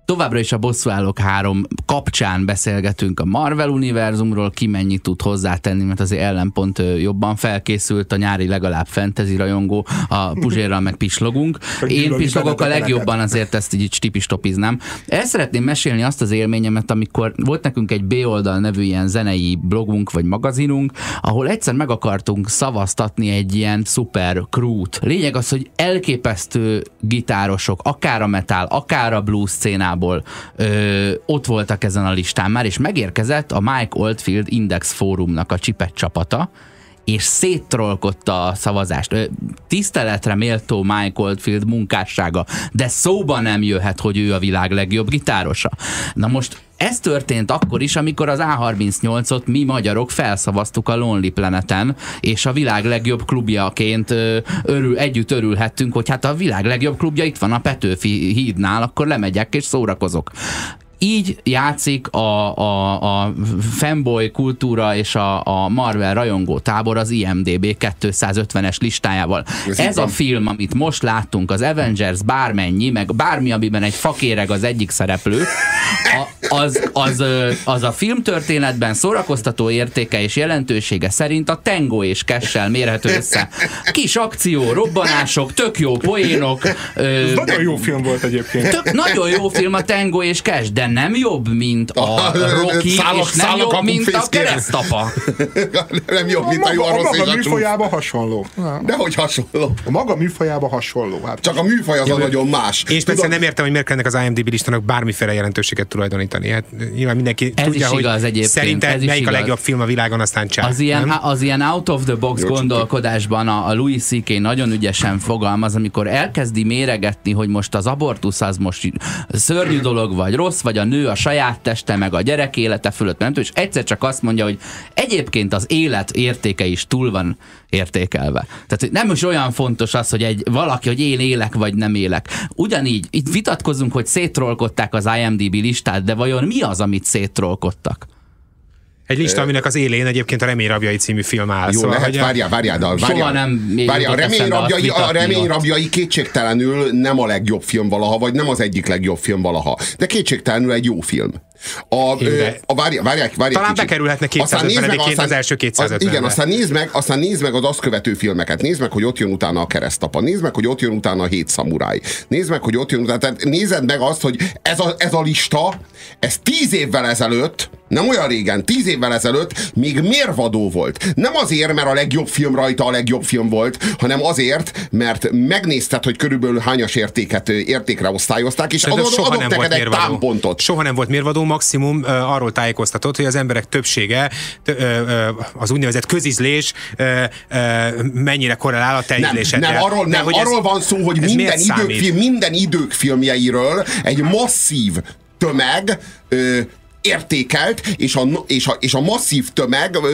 Továbbra is a Bosszúállók három kapcsán beszélgetünk a Marvel univerzumról, ki mennyit tud hozzátenni, mert azért ellenpont jobban felkészült a nyári legalább fantasy rajongó, a Puzsérral meg pislogunk. Én pislogok a legjobban, azért ezt így stipistopiznám. El szeretném mesélni azt az élményemet, amikor volt nekünk egy B-oldal nevű ilyen zenei blogunk vagy magazinunk, ahol egyszer meg akartunk szavaztatni egy ilyen szuper krút. Lényeg az, hogy elképesztő gitárosok, akár a metal, akár a blues szénában, Amerikából ö, ott voltak ezen a listán már, és megérkezett a Mike Oldfield Index Fórumnak a csipet csapata, és széttrolkodta a szavazást. Tiszteletre méltó Mike Oldfield munkássága, de szóba nem jöhet, hogy ő a világ legjobb gitárosa. Na most ez történt akkor is, amikor az A38-ot mi magyarok felszavaztuk a Lonely Planeten, és a világ legjobb klubjaként örül, együtt örülhettünk, hogy hát a világ legjobb klubja itt van a Petőfi hídnál, akkor lemegyek és szórakozok így játszik a, a, a fanboy kultúra és a, a Marvel rajongó tábor az IMDB 250-es listájával. Ez, Ez a film, amit most láttunk, az Avengers bármennyi, meg bármi, amiben egy fakéreg az egyik szereplő, a, az, az, az a filmtörténetben szórakoztató értéke és jelentősége szerint a Tango és Kessel mérhető össze. Kis akció, robbanások, tök jó poénok. Ez nagyon jó film volt egyébként. Tök, nagyon jó film a Tango és Cash, de nem jobb, mint a Rocky, szálak, és nem jobb, mint a keresztapa. nem jobb, mint a, a jó, a rossz és a műfajában hasonló. De hogy hasonló? A maga műfajában hasonló. Hát Csak a műfaj az jó, a nagyon más. Én persze nem értem, hogy miért kellene az IMDb listának bármiféle jelentőséget tulajdonítani. Hát nyilván mindenki ez tudja, is igaz, hogy egyébként. szerinted melyik igaz. a legjobb film a világon, aztán csak. Az ilyen, az ilyen out of the box jó, gondolkodásban a, a Louis C.K. nagyon ügyesen fogalmaz, amikor elkezdi méregetni, hogy most az abortusz az most szörnyű dolog, vagy rossz, vagy a nő a saját teste, meg a gyerek élete fölött, nem tudom, és egyszer csak azt mondja, hogy egyébként az élet értéke is túl van értékelve. Tehát nem is olyan fontos az, hogy egy valaki, hogy én élek, vagy nem élek. Ugyanígy, itt vitatkozunk, hogy szétrolkodták az IMDB listát, de vajon mi az, amit szétrolkodtak? Egy lista, aminek az élén egyébként a Remény rabjai című film áll. Jó, szóval, lehet, várjál, várjál, de várjál, Soha nem várjál, a remény rabjai, a remény rabjai kétségtelenül nem a legjobb film valaha, vagy nem az egyik legjobb film valaha, de kétségtelenül egy jó film. A, ö, a várják, várják, várják Talán kicsit. bekerülhetne 250 az első 250 az, Igen, aztán nézd, meg, aztán nézd meg az azt követő filmeket. Nézd meg, hogy ott jön utána a keresztapa. Nézd meg, hogy ott jön utána a hét szamuráj. Nézd meg, hogy ott jön utána. Tehát nézed meg azt, hogy ez a, ez a lista, ez tíz évvel ezelőtt, nem olyan régen, tíz évvel ezelőtt még mérvadó volt. Nem azért, mert a legjobb film rajta a legjobb film volt, hanem azért, mert megnézted, hogy körülbelül hányas értéket, értékre osztályozták, és adott, soha adott nem neked volt egy támpontot. Soha nem volt mérvadó, maximum arról tájékoztatott, hogy az emberek többsége az úgynevezett közizlés mennyire korrelál a te nem, nem, arról, nem, hogy arról ez, van szó, hogy minden idők, film, minden idők filmjeiről egy masszív tömeg ö, értékelt, és a, és a, és a masszív tömeg ö,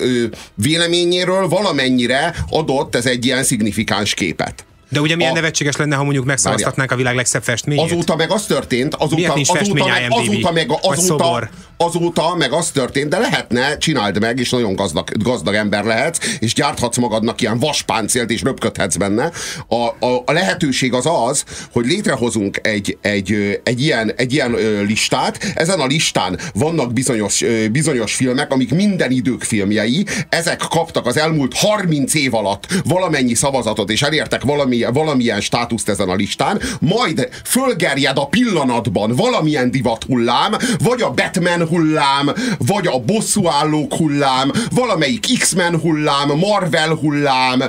ö, véleményéről valamennyire adott ez egy ilyen szignifikáns képet. De ugye milyen A- nevetséges lenne, ha mondjuk megszavaztatnánk a világ legszebb festményét? Azóta meg az történt, azóta, azóta, festmény meg, azóta, meg, azóta, azóta meg az történt, de lehetne, csináld meg, és nagyon gazdag, gazdag ember lehetsz, és gyárthatsz magadnak ilyen vaspáncélt, és röpködhetsz benne. A, a, a lehetőség az az, hogy létrehozunk egy, egy, egy ilyen, egy ilyen listát, ezen a listán vannak bizonyos, bizonyos filmek, amik minden idők filmjei, ezek kaptak az elmúlt 30 év alatt valamennyi szavazatot, és elértek valami, valamilyen státuszt ezen a listán, majd fölgerjed a pillanatban valamilyen divat hullám, vagy a Batman hullám, vagy a bosszúállók hullám, valamelyik X-Men hullám, Marvel hullám,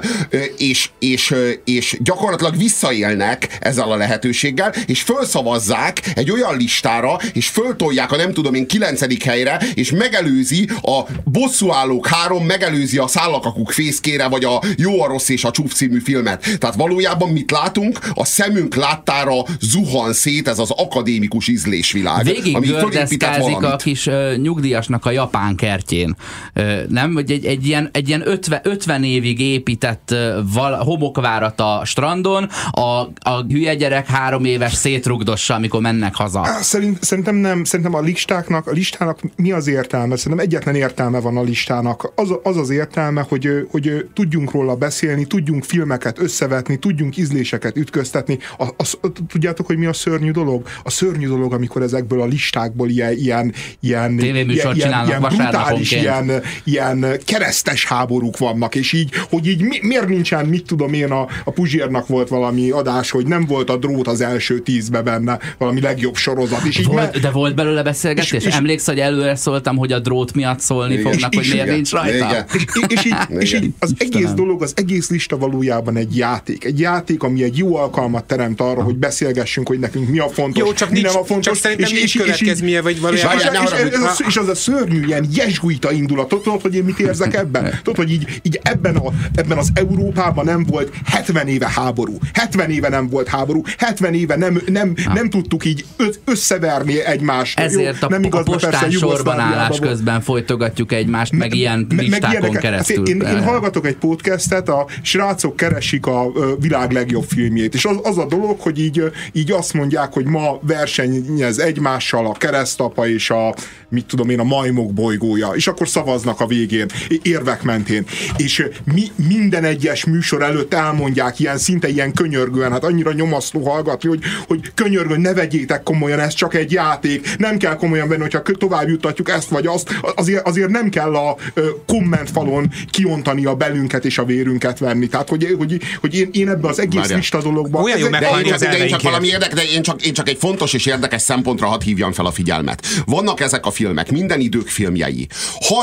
és, és, és gyakorlatilag visszaélnek ezzel a lehetőséggel, és felszavazzák egy olyan listára, és föltolják a nem tudom én 9. helyre, és megelőzi a bosszúállók három, megelőzi a szállakakuk fészkére, vagy a Jó, a rossz és a csúf című filmet. Tehát valójában mit látunk? A szemünk láttára zuhan szét ez az akadémikus ízlésvilág. Végig ami gördeszkázik a kis ö, nyugdíjasnak a japán kertjén. Ö, nem? Vagy egy, egy ilyen, egy ilyen 50, 50 évig épített ö, val, homokvárat a strandon, a, a hülye gyerek három éves szétrugdossa, amikor mennek haza. Szerint, szerintem nem, szerintem a listáknak, a listának mi az értelme? Szerintem egyetlen értelme van a listának. Az az, az értelme, hogy, hogy tudjunk róla beszélni, tudjunk filmeket összevetni, tudjunk ízléseket ütköztetni. A, a, tudjátok, hogy mi a szörnyű dolog? A szörnyű dolog, amikor ezekből a listákból ilyen, ilyen, ilyen, ilyen, csinálnak ilyen brutális, ilyen, ilyen keresztes háborúk vannak, és így, hogy így mi, miért nincsen, mit tudom én, a, a Puzsérnak volt valami adás, hogy nem volt a drót az első tízbe benne, valami legjobb sorozat, és így Volt, de volt belőle beszélgetés? És- és- Emlékssz, hogy előre szóltam, hogy a drót miatt szólni Igen. fognak, És- hogy és miért igen. nincs rajta? Igen. és, és, így, és Igen. így az egész Istenem. dolog, az egész lista valójában egy játék. Egy játék, ami egy jó alkalmat teremt arra, hogy beszélgessünk, hogy nekünk mi a fontos, Jó, csak mi nincs- nem a fontos. csak szerintem nincs következménye, vagy és, valójában- és, és, ez a, és az a szörnyű ilyen jezsuita indulat. Tudod, hogy én mit érzek ebben? Tudod, hogy így, így ebben, a, ebben az Európában nem volt 70 éve háború. 70 éve nem volt háború. 70 éve nem, nem, nem tudtuk így összeverni egymást. Ezért Jó, a, nem a igaz, persze postán sorban állás közben folytogatjuk egymást, meg ilyen listákon ilyeneket. keresztül. Hát Én, én hallgatok egy podcastet, a srácok keresik a világ legjobb filmjét, és az, az a dolog, hogy így, így azt mondják, hogy ma versenyez egymással a keresztapa és a, mit tudom én, a majmok bolygója, és akkor szavaznak a végén, érvek mentén. És mi, minden egyes műsor előtt elmondják ilyen, szinte ilyen könyörgően, hát annyira nyomasztó hallgatni, hogy, hogy könyörgően ne vegyétek komolyan, ez csak egy játék, nem kell komolyan venni, hogyha tovább jutatjuk ezt vagy azt, azért, azért nem kell a ö, kommentfalon kiontani a belünket és a vérünket venni. Tehát, hogy, hogy, hogy én, én ebbe az egész Várjál. lista dologban... Olyan jó csak, az de én csak valami érdek, de én csak, én csak egy fontos és érdekes szempontra hadd hívjam fel a figyelmet. Vannak ezek a filmek, minden idők filmjei.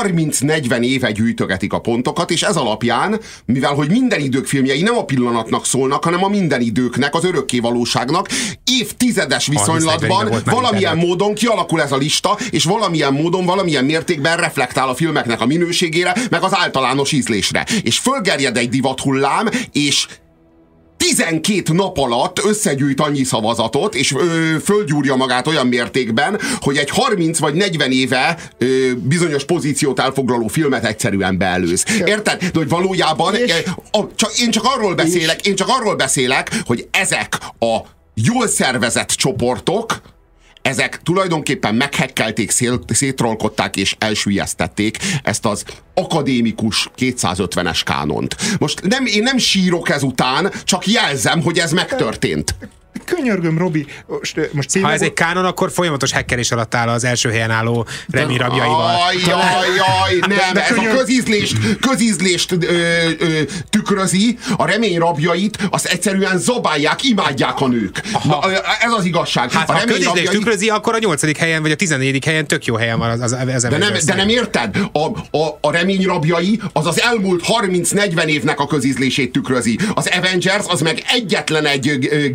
30-40 éve gyűjtögetik a pontokat, és ez alapján, mivel hogy minden idők filmjei nem a pillanatnak szólnak, hanem a minden időknek, az örökké valóságnak, évtizedes 30-40 viszonylatban valamilyen internet. módon kialakul ez a lista, és valamilyen módon, valamilyen mértékben reflektál a filmeknek a minőségére, meg az általános ízlésre. És fölgerjed egy divat hullám, és 12 nap alatt összegyűjt annyi szavazatot, és ö, fölgyúrja magát olyan mértékben, hogy egy 30 vagy 40 éve ö, bizonyos pozíciót elfoglaló filmet egyszerűen beelőz. Érted? De hogy valójában És- a, csak, én csak arról beszélek, én csak arról beszélek, hogy ezek a jól szervezett csoportok, ezek tulajdonképpen meghekkelték, szétrolkodták és elsüllyesztették ezt az akadémikus 250-es kánont. Most nem, én nem sírok ezután, csak jelzem, hogy ez megtörtént. Könyörgöm, Robi, most, most Ha tényleg- ez egy kánon, akkor folyamatos hekkelés alatt áll az első helyen álló Remi rabjaival. Aj, jaj, jaj, nem, de ez a könyör- közízlést, közízlést ö, ö, tükrözi, a remény rabjait, azt egyszerűen zabálják, imádják a nők. Na, ez az igazság. Hát a ha a közízlést rabjait- tükrözi, akkor a nyolcadik helyen vagy a tizennegyedik helyen tök jó helyen van az, az, az De nem, de nem érted? A, a, a remény rabjai az az elmúlt 30-40 évnek a közízlését tükrözi. Az Avengers az meg egyetlen egy ö,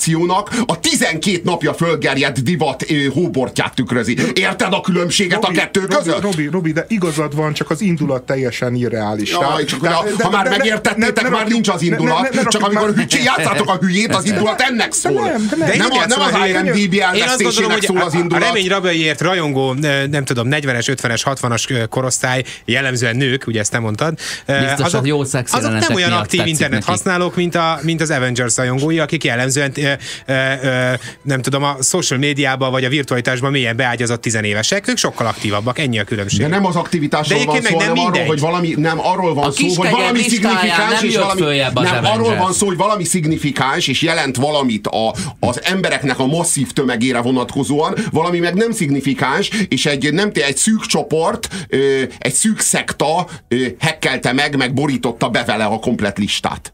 generációnak a 12 napja fölgerjedt divat hóbortját tükrözi. Érted a különbséget a kettő között? Robi, Robi, de igazad van, csak az indulat teljesen irreális. Jaj, csak de, de, ha már de, megértettétek, ne- ne már nincs az ne- indulat, ne- ne csak rakjuk amikor hücsi, játszátok a hülyét, az indulat ennek szól. nem, de nem. nem, a, nem az. IMDB elvesztésének hogy szól az a, a indulat. remény rabaiért rajongó, nem tudom, 40-es, 50-es, 60-as korosztály, jellemzően nők, ugye ezt nem mondtad, Biztos, a jó azok nem olyan aktív internet használók, mint, a, mint az Avengers rajongói, akik jellemzően ö, nem tudom, a social médiában vagy a virtualitásban mélyen beágyazott tizenévesek, ők sokkal aktívabbak, ennyi a különbség. De nem az aktivitásról van szó, meg nem hanem arról, hogy valami, nem arról van A szó, hogy valami szignifikáns, és valami, nem, arról van szó, hogy valami szignifikáns, és jelent valamit a, az embereknek a masszív tömegére vonatkozóan, valami meg nem szignifikáns, és egy, nem egy szűk csoport, egy szűk szekta hekkelte meg, meg borította be vele a komplet listát.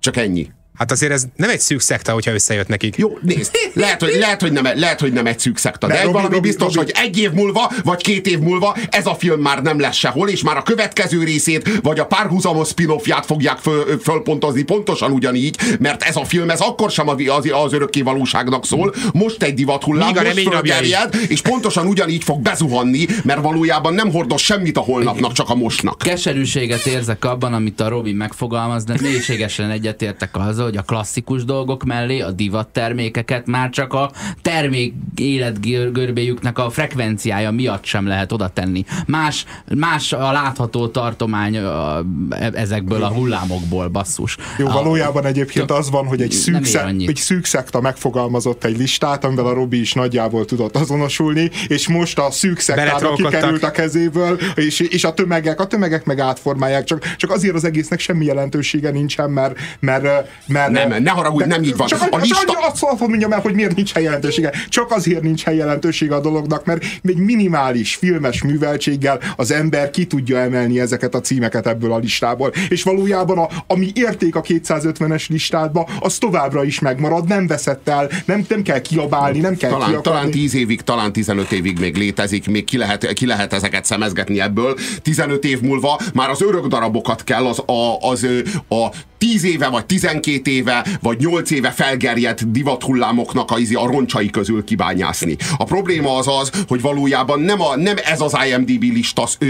Csak ennyi. Hát azért ez nem egy szűk szekta, hogyha összejött nekik. Jó, nézd, lehet, hogy, lehet, hogy, nem, lehet, hogy nem egy szűk szekta, de, De egy Robi, valami Robi, biztos, Robi. hogy egy év múlva, vagy két év múlva ez a film már nem lesz sehol, és már a következő részét, vagy a párhuzamos spin-offját fogják föl, fölpontozni pontosan ugyanígy, mert ez a film, ez akkor sem az, az, az örökké valóságnak szól, most egy divat hullám, Míg a most fölgerjed, és pontosan ugyanígy fog bezuhanni, mert valójában nem hordoz semmit a holnapnak, csak a mostnak. keserűséget érzek abban, amit a Robin megfogalmaz, de mélységesen egyetértek azzal, hogy a klasszikus dolgok mellé a divat termékeket már csak a termék életgörbéjüknek a frekvenciája miatt sem lehet oda tenni. Más, más a látható tartomány a, e- ezekből a hullámokból, basszus. Jó, a, valójában egyébként az van, hogy egy szűk, szek, egy szűk szekta megfogalmazott egy listát, amivel a Robi is nagyjából tudott azonosulni, és most a szűk Beletrollkodtak. kikerült a kezéből, és, és a tömegek, a tömegek meg átformálják, csak, csak azért az egésznek semmi jelentősége nincsen, mert, mert, mert Nem, ne haragudj, nem így van. Csak, A lista- lista... azt, azt mondjam el, hogy miért nincs jelentősége. Csak azért nincs jelentősége a dolognak, mert még minimális filmes műveltséggel az ember ki tudja emelni ezeket a címeket ebből a listából. És valójában a, ami érték a 250-es listádba, az továbbra is megmarad, nem veszett el, nem, nem kell kiabálni, nem kell Talán, kiakadni. talán 10 évig, talán 15 évig még létezik, még ki lehet, ki lehet ezeket szemezgetni ebből. 15 év múlva már az örök darabokat kell az, a, az a 10 éve, vagy 12 éve, vagy 8 éve felgerjedt divathullámoknak a, izi- a roncsai közül kibányászni. A probléma az az, hogy valójában nem, a, nem ez az IMDB lista, ö,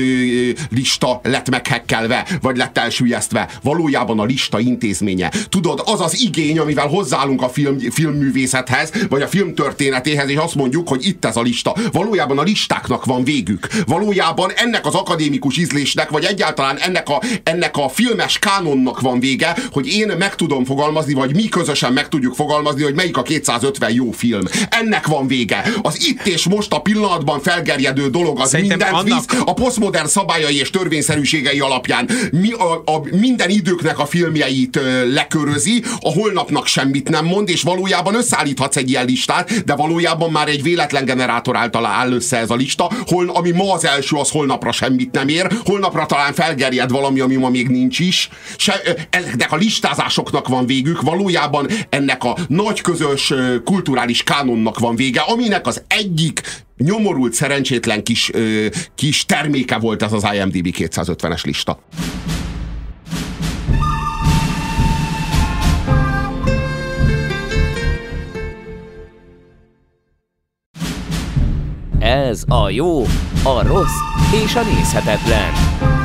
lista lett meghekkelve, vagy lett elsüllyesztve. Valójában a lista intézménye. Tudod, az az igény, amivel hozzáállunk a film, filmművészethez, vagy a film történetéhez, és azt mondjuk, hogy itt ez a lista. Valójában a listáknak van végük. Valójában ennek az akadémikus ízlésnek, vagy egyáltalán ennek a, ennek a filmes kánonnak van vége, hogy én meg tudom fogalmazni, vagy mi közösen meg tudjuk fogalmazni, hogy melyik a 250 jó film. Ennek van vége. Az itt és most a pillanatban felgerjedő dolog az Szerintem mindent annak- visz, a posztmodern szabályai és törvényszerűségei alapján mi a, a minden időknek a filmjeit ö, lekörözi, a holnapnak semmit nem mond, és valójában összeállíthatsz egy ilyen listát, de valójában már egy véletlen generátor által áll össze ez a lista, hol, ami ma az első, az holnapra semmit nem ér, holnapra talán felgerjed valami, ami ma még nincs is. Se, ö, ezeknek a listázásoknak van végük, valójában ennek a nagy közös kulturális kánonnak van vége, aminek az egyik nyomorult, szerencsétlen kis, kis terméke volt ez az IMDb 250-es lista. Ez a jó, a rossz és a nézhetetlen.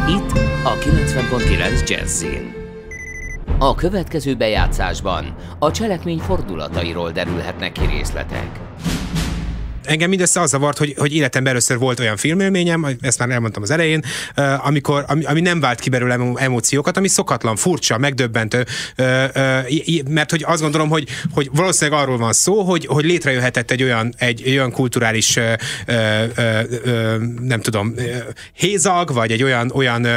Itt a 90.9 Jazzin. A következő bejátszásban a cselekmény fordulatairól derülhetnek ki részletek. engem mindössze az zavart, hogy, hogy életemben először volt olyan filmélményem, ezt már elmondtam az elején, amikor, ami, ami nem vált ki belőle emo- emóciókat, ami szokatlan, furcsa, megdöbbentő, mert hogy azt gondolom, hogy, hogy valószínűleg arról van szó, hogy, hogy létrejöhetett egy olyan, egy, olyan kulturális nem tudom, hézag, vagy egy olyan, olyan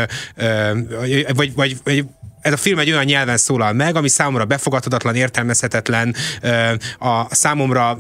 vagy, vagy, vagy ez a film egy olyan nyelven szólal meg, ami számomra befogadhatatlan, értelmezhetetlen, a számomra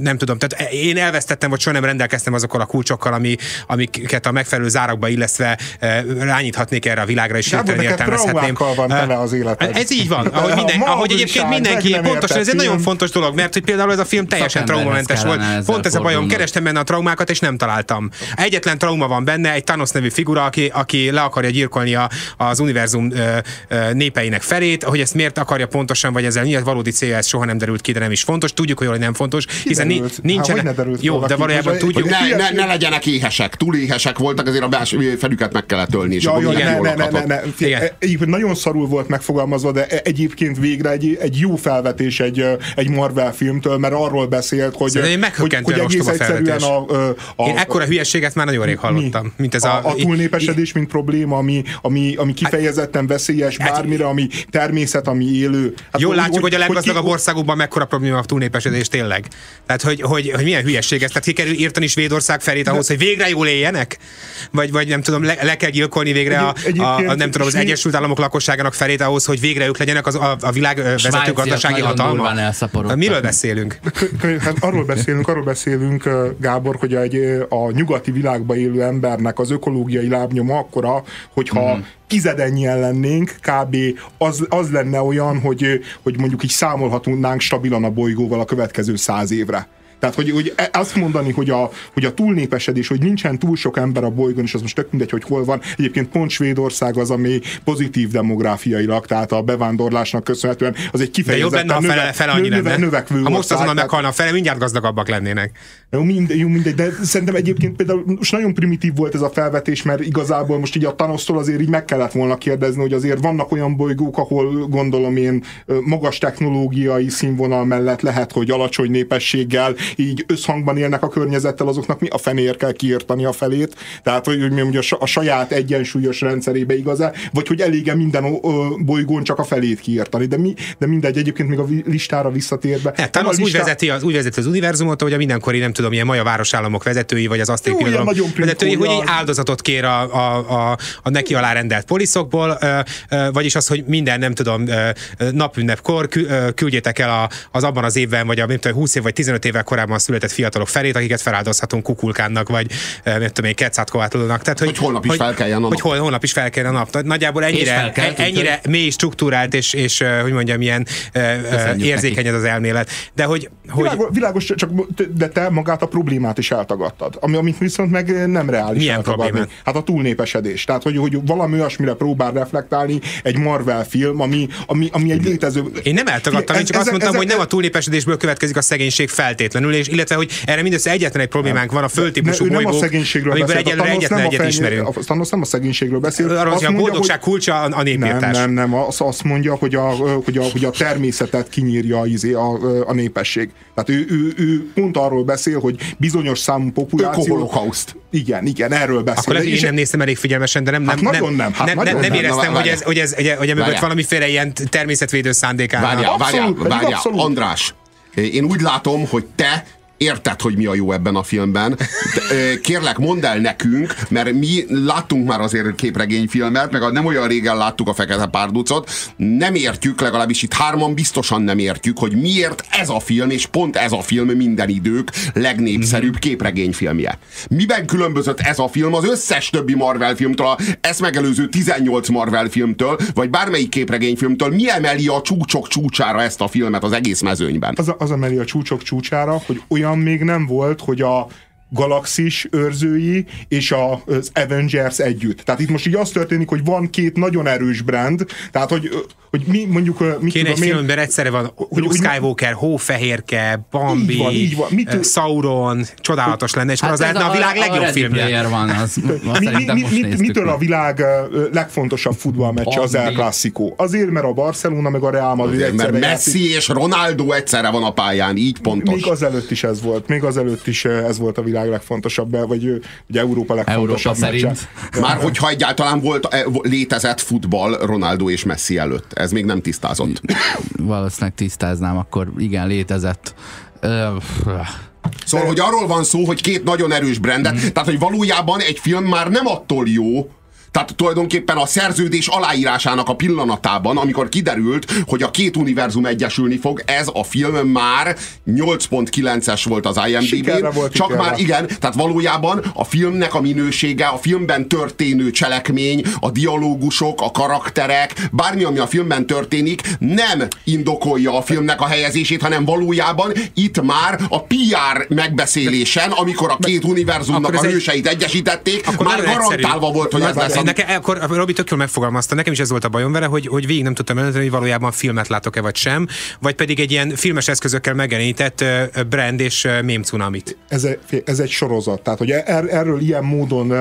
nem tudom, tehát én elvesztettem, vagy soha nem rendelkeztem azokkal a kulcsokkal, ami, amiket a megfelelő zárakba illesztve ö, rányíthatnék erre a világra, és hirtelen értelmezhetném. van tele az életed. Ez így van, ahogy, minden, ahogy egyébként mindenki, pontosan, ez egy nagyon fontos dolog, mert hogy például ez a film teljesen traumamentes volt. Pont ez a bajom, kerestem benne a traumákat, és nem találtam. Egyetlen trauma van benne, egy Thanos nevű figura, aki, aki le akarja gyilkolni a, az univerzum népeinek felét, hogy ezt miért akarja pontosan, vagy ezzel miért valódi célja, ez soha nem derült ki, de nem is fontos. Tudjuk, hogy nem fontos, hiszen Kiderült. nincsen. Há, derült jó, de valójában tudjuk. Ne, ne, ne legyenek éhesek, túl éhesek voltak, ezért a bels, felüket meg kellett ölni, és Ja, ja, ne, ne, ne, ne, ne. E- Egyébként nagyon szarul volt megfogalmazva, de e- egyébként végre egy, egy jó felvetés egy, egy Marvel filmtől, mert arról beszélt, hogy, Szerintem hogy, hogy egész egyszerűen a, ö, a, Én ekkora hülyeséget már nagyon rég hallottam, mint ez a... a, a túlnépesedés, mint probléma, ami, ami, ami kifejezetten veszélyes bármire, ami természet, ami élő. Hát Jól látjuk, hogy a leggazdagabb ki- országokban mekkora probléma a túlnépesedés tényleg. Tehát, hogy, hogy, hogy milyen hülyeség ez. Tehát ki kell írtani Svédország felét ahhoz, hogy végre jól éljenek? Vagy, vagy nem tudom, le, le kell gyilkolni végre a, Egy- a, a, nem tudom, az Egyesült Államok lakosságának felét ahhoz, hogy végre ők legyenek az, a, a világ vezető gazdasági hatalma? elszaporodtak. Miről beszélünk? Hát arról beszélünk, arról beszélünk, Gábor, hogy egy, a nyugati világban élő embernek az ökológiai lábnyoma akkora, hogyha mm. Tizedennyien lennénk, kb. Az, az lenne olyan, hogy, hogy mondjuk így számolhatunk stabilan a bolygóval a következő száz évre. Tehát, hogy, hogy e- azt mondani, hogy a, hogy a túlnépesedés, hogy nincsen túl sok ember a bolygón, és az most tök mindegy, hogy hol van. Egyébként pont Svédország az, ami pozitív demográfiailag, tehát a bevándorlásnak köszönhetően az egy De kifejezetten jobb lenne, ha fele, fele növe, lenne. növekvő Ha most azonnal meghalna a fele, mindjárt gazdagabbak lennének. jó, mind, jó, mindegy, de szerintem egyébként például most nagyon primitív volt ez a felvetés, mert igazából most így a Thanos-tól azért így meg kellett volna kérdezni, hogy azért vannak olyan bolygók, ahol gondolom én magas technológiai színvonal mellett lehet, hogy alacsony népességgel így összhangban élnek a környezettel, azoknak mi a fenéért kell kiirtani a felét, tehát hogy, hogy mi mondja, a sa- a saját egyensúlyos rendszerébe igaz-e, vagy hogy elége minden bolygón csak a felét kiirtani, de, mi, de mindegy, egyébként még a listára visszatérve. Hát, talán a az úgy, listá- vezeti az, úgy vezeti az univerzumot, hogy a mindenkori, nem tudom, ilyen maja városállamok vezetői, vagy az azték birodalom vezetői, hogy egy áldozatot kér a, a, a, a neki alá rendelt poliszokból, ö, ö, vagyis az, hogy minden, nem tudom, napünnepkor küldjétek el a, az abban az évben, vagy a nem tudom, 20 év vagy 15 évvel korábban született fiatalok felét, akiket feláldozhatunk kukulkánnak, vagy ö, nem tudom én, Quetzalcoatlónak. Tehát, Hogy holnap is felkeljen a nap. Hogy hol, holnap is felkeljen a nap. Nagyjából ennyire, felkelt, ennyire mély struktúrált, és, és ö, hogy mondjam, ilyen Köszönjük érzékeny ez az elmélet. De hogy, hogy Világos, világos, csak de te magát a problémát is eltagadtad, ami, amit viszont meg nem reális Milyen eltagadni. problémát? Hát a túlnépesedés. Tehát, hogy, hogy valami olyasmire próbál reflektálni egy Marvel film, ami, ami, ami egy létező... Én nem eltagadtam, én csak Ez- azt mondtam, ezek- hogy nem a túlnépesedésből következik a szegénység feltétlenül, és illetve, hogy erre mindössze egyetlen egy problémánk van, a földtípusú ő nem a bolygók, szegénységről amikből beszél. egyelőre egyetlen egyet ismerünk. A Thanos nem a szegénységről beszél. Arról, Azt hogy a boldogság kulcsa a, a nem, népírtás. nem, nem, azt, azt mondja, hogy a, hogy, a, hogy a természetet kinyírja izé a, a népesség. Tehát ő, ő, ő pont arról beszél, hogy bizonyos számú populáció... Ökoholokauszt. Igen, igen, erről beszél. Akkor hogy én nem néztem elég figyelmesen, de nem, Hát nem, nagyon nem, hát nem, nagyon nem, nem nem. éreztem, hogy ez, hogy ez, hogy, hogy emögött Várjál. valamiféle ilyen természetvédő szándék állna. Várjál, várjál, várjál. András, én úgy látom, hogy te érted, hogy mi a jó ebben a filmben. De, kérlek, mondd el nekünk, mert mi láttunk már azért képregényfilmet, meg a nem olyan régen láttuk a Fekete Párducot, nem értjük, legalábbis itt hárman biztosan nem értjük, hogy miért ez a film, és pont ez a film minden idők legnépszerűbb képregényfilmje. Miben különbözött ez a film az összes többi Marvel filmtől, a ezt megelőző 18 Marvel filmtől, vagy bármelyik képregényfilmtől, mi emeli a csúcsok csúcsára ezt a filmet az egész mezőnyben? az, az emeli a csúcsok csúcsára, hogy olyan még nem volt, hogy a galaxis őrzői és a, az Avengers együtt. Tehát itt most így az történik, hogy van két nagyon erős brand, tehát hogy, hogy mi mondjuk... Mit Kéne egy tudom én, filmben egyszerre van hogy- Luke Skywalker, Hófehérke, Bambi, Így van, így van. Mit- Sauron, csodálatos lenne, és hát az ez lehetne a világ legjobb Ready filmje. Van, az, mi, mi, mi, mit, mitől a világ legfontosabb futballmeccse az El Bambi. Clasico? Azért, mert a Barcelona meg a Real Madrid Mert egyszerre játszik. Messi és Ronaldo egyszerre van a pályán, így pontos. Még azelőtt is ez volt. Még azelőtt is ez volt a világ legfontosabb, vagy ugye Európa legfontosabb Európa meccse. szerint. Már hogyha egyáltalán volt, eh, létezett futball Ronaldo és Messi előtt. Ez még nem tisztázott. Valószínűleg tisztáznám, akkor igen, létezett. Szóval, hogy arról van szó, hogy két nagyon erős brandet, tehát, hogy valójában egy film már nem attól jó, tehát tulajdonképpen a szerződés aláírásának a pillanatában, amikor kiderült, hogy a két univerzum egyesülni fog, ez a film már 8.9-es volt az IMDb-n. Csak ítélve. már igen, tehát valójában a filmnek a minősége, a filmben történő cselekmény, a dialógusok, a karakterek, bármi, ami a filmben történik, nem indokolja a filmnek a helyezését, hanem valójában itt már a PR megbeszélésen, amikor a két univerzumnak a egy- hőseit egyesítették, Akkor már garantálva volt, hogy ez lesz szam... nekem, akkor Robi tök jól megfogalmazta, nekem is ez volt a bajom vele, hogy, hogy végig nem tudtam eldönteni, hogy valójában filmet látok-e vagy sem, vagy pedig egy ilyen filmes eszközökkel megjelenített brand és mém cunamit. ez, egy- ez egy sorozat. Tehát, hogy er, erről ilyen módon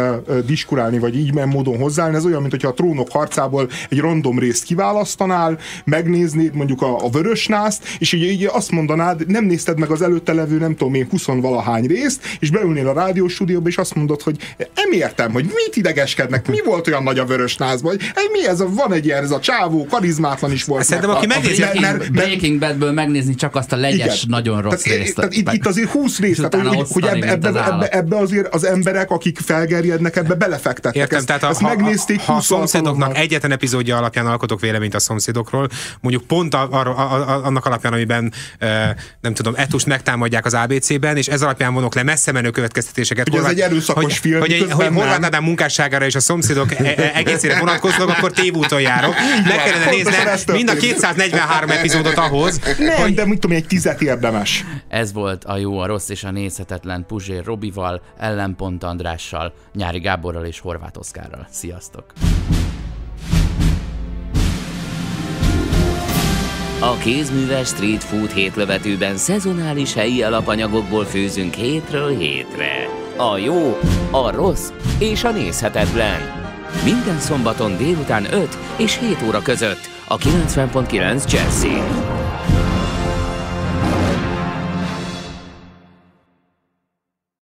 diskurálni, vagy így ilyen módon hozzáállni, ez olyan, mint hogyha a trónok harcából egy random részt kiválasztanál, megnéznéd mondjuk a, a vörösnászt, és így, így azt mondanád, nem nézted meg az előtte levő, nem tudom én, 20 valahány részt, és beülnél a rádióstúdióba, és azt mondod, hogy nem értem, hogy mit idegeskednek, mi volt olyan nagy a vörösnázban, hogy "Ej, mi ez a, van egy ilyen, ez a csávó, karizmátlan is volt. Szerintem, mert- aki a- megnézi- mert- mert- Breaking Badből megnézni csak azt a legyes, nagyon rossz tehát, részt. Tehát itt, itt azért 20 rész, És tehát, hogy, hogy ebbe, ebbe, az ebbe, ebbe azért az emberek, akik felgerjednek, ebbe belefektettek. Értem, ezt, tehát a, ezt ha, megnézték ha a 20 szomszédoknak egyetlen epizódja alapján alkotok véleményt a szomszédokról, mondjuk pont a, a, a, a, annak alapján, amiben e, nem tudom, etust megtámadják az ABC-ben, és ez alapján vonok le messze menő következtetéseket. Hogy ez egy erőszakos hogy, film, hogy, hogy. Horváth Ádám munkásságára és a szomszédok e- e- egészére vonatkoznak, akkor tévúton járok. Meg kellene néznem mind a történt. 243 epizódot ahhoz, Nem, de mit tudom, egy tizet érdemes. Ez volt a jó, a rossz és a nézhetetlen Puzsér Robival, Ellenpont Andrással, Nyári Gáborral és Horváth Oszkárral. Sziasztok! A kézműves street food hétlövetőben szezonális helyi alapanyagokból főzünk hétről hétre. A jó, a rossz és a nézhetetlen. Minden szombaton délután 5 és 7 óra között a 90.9 Jazzin.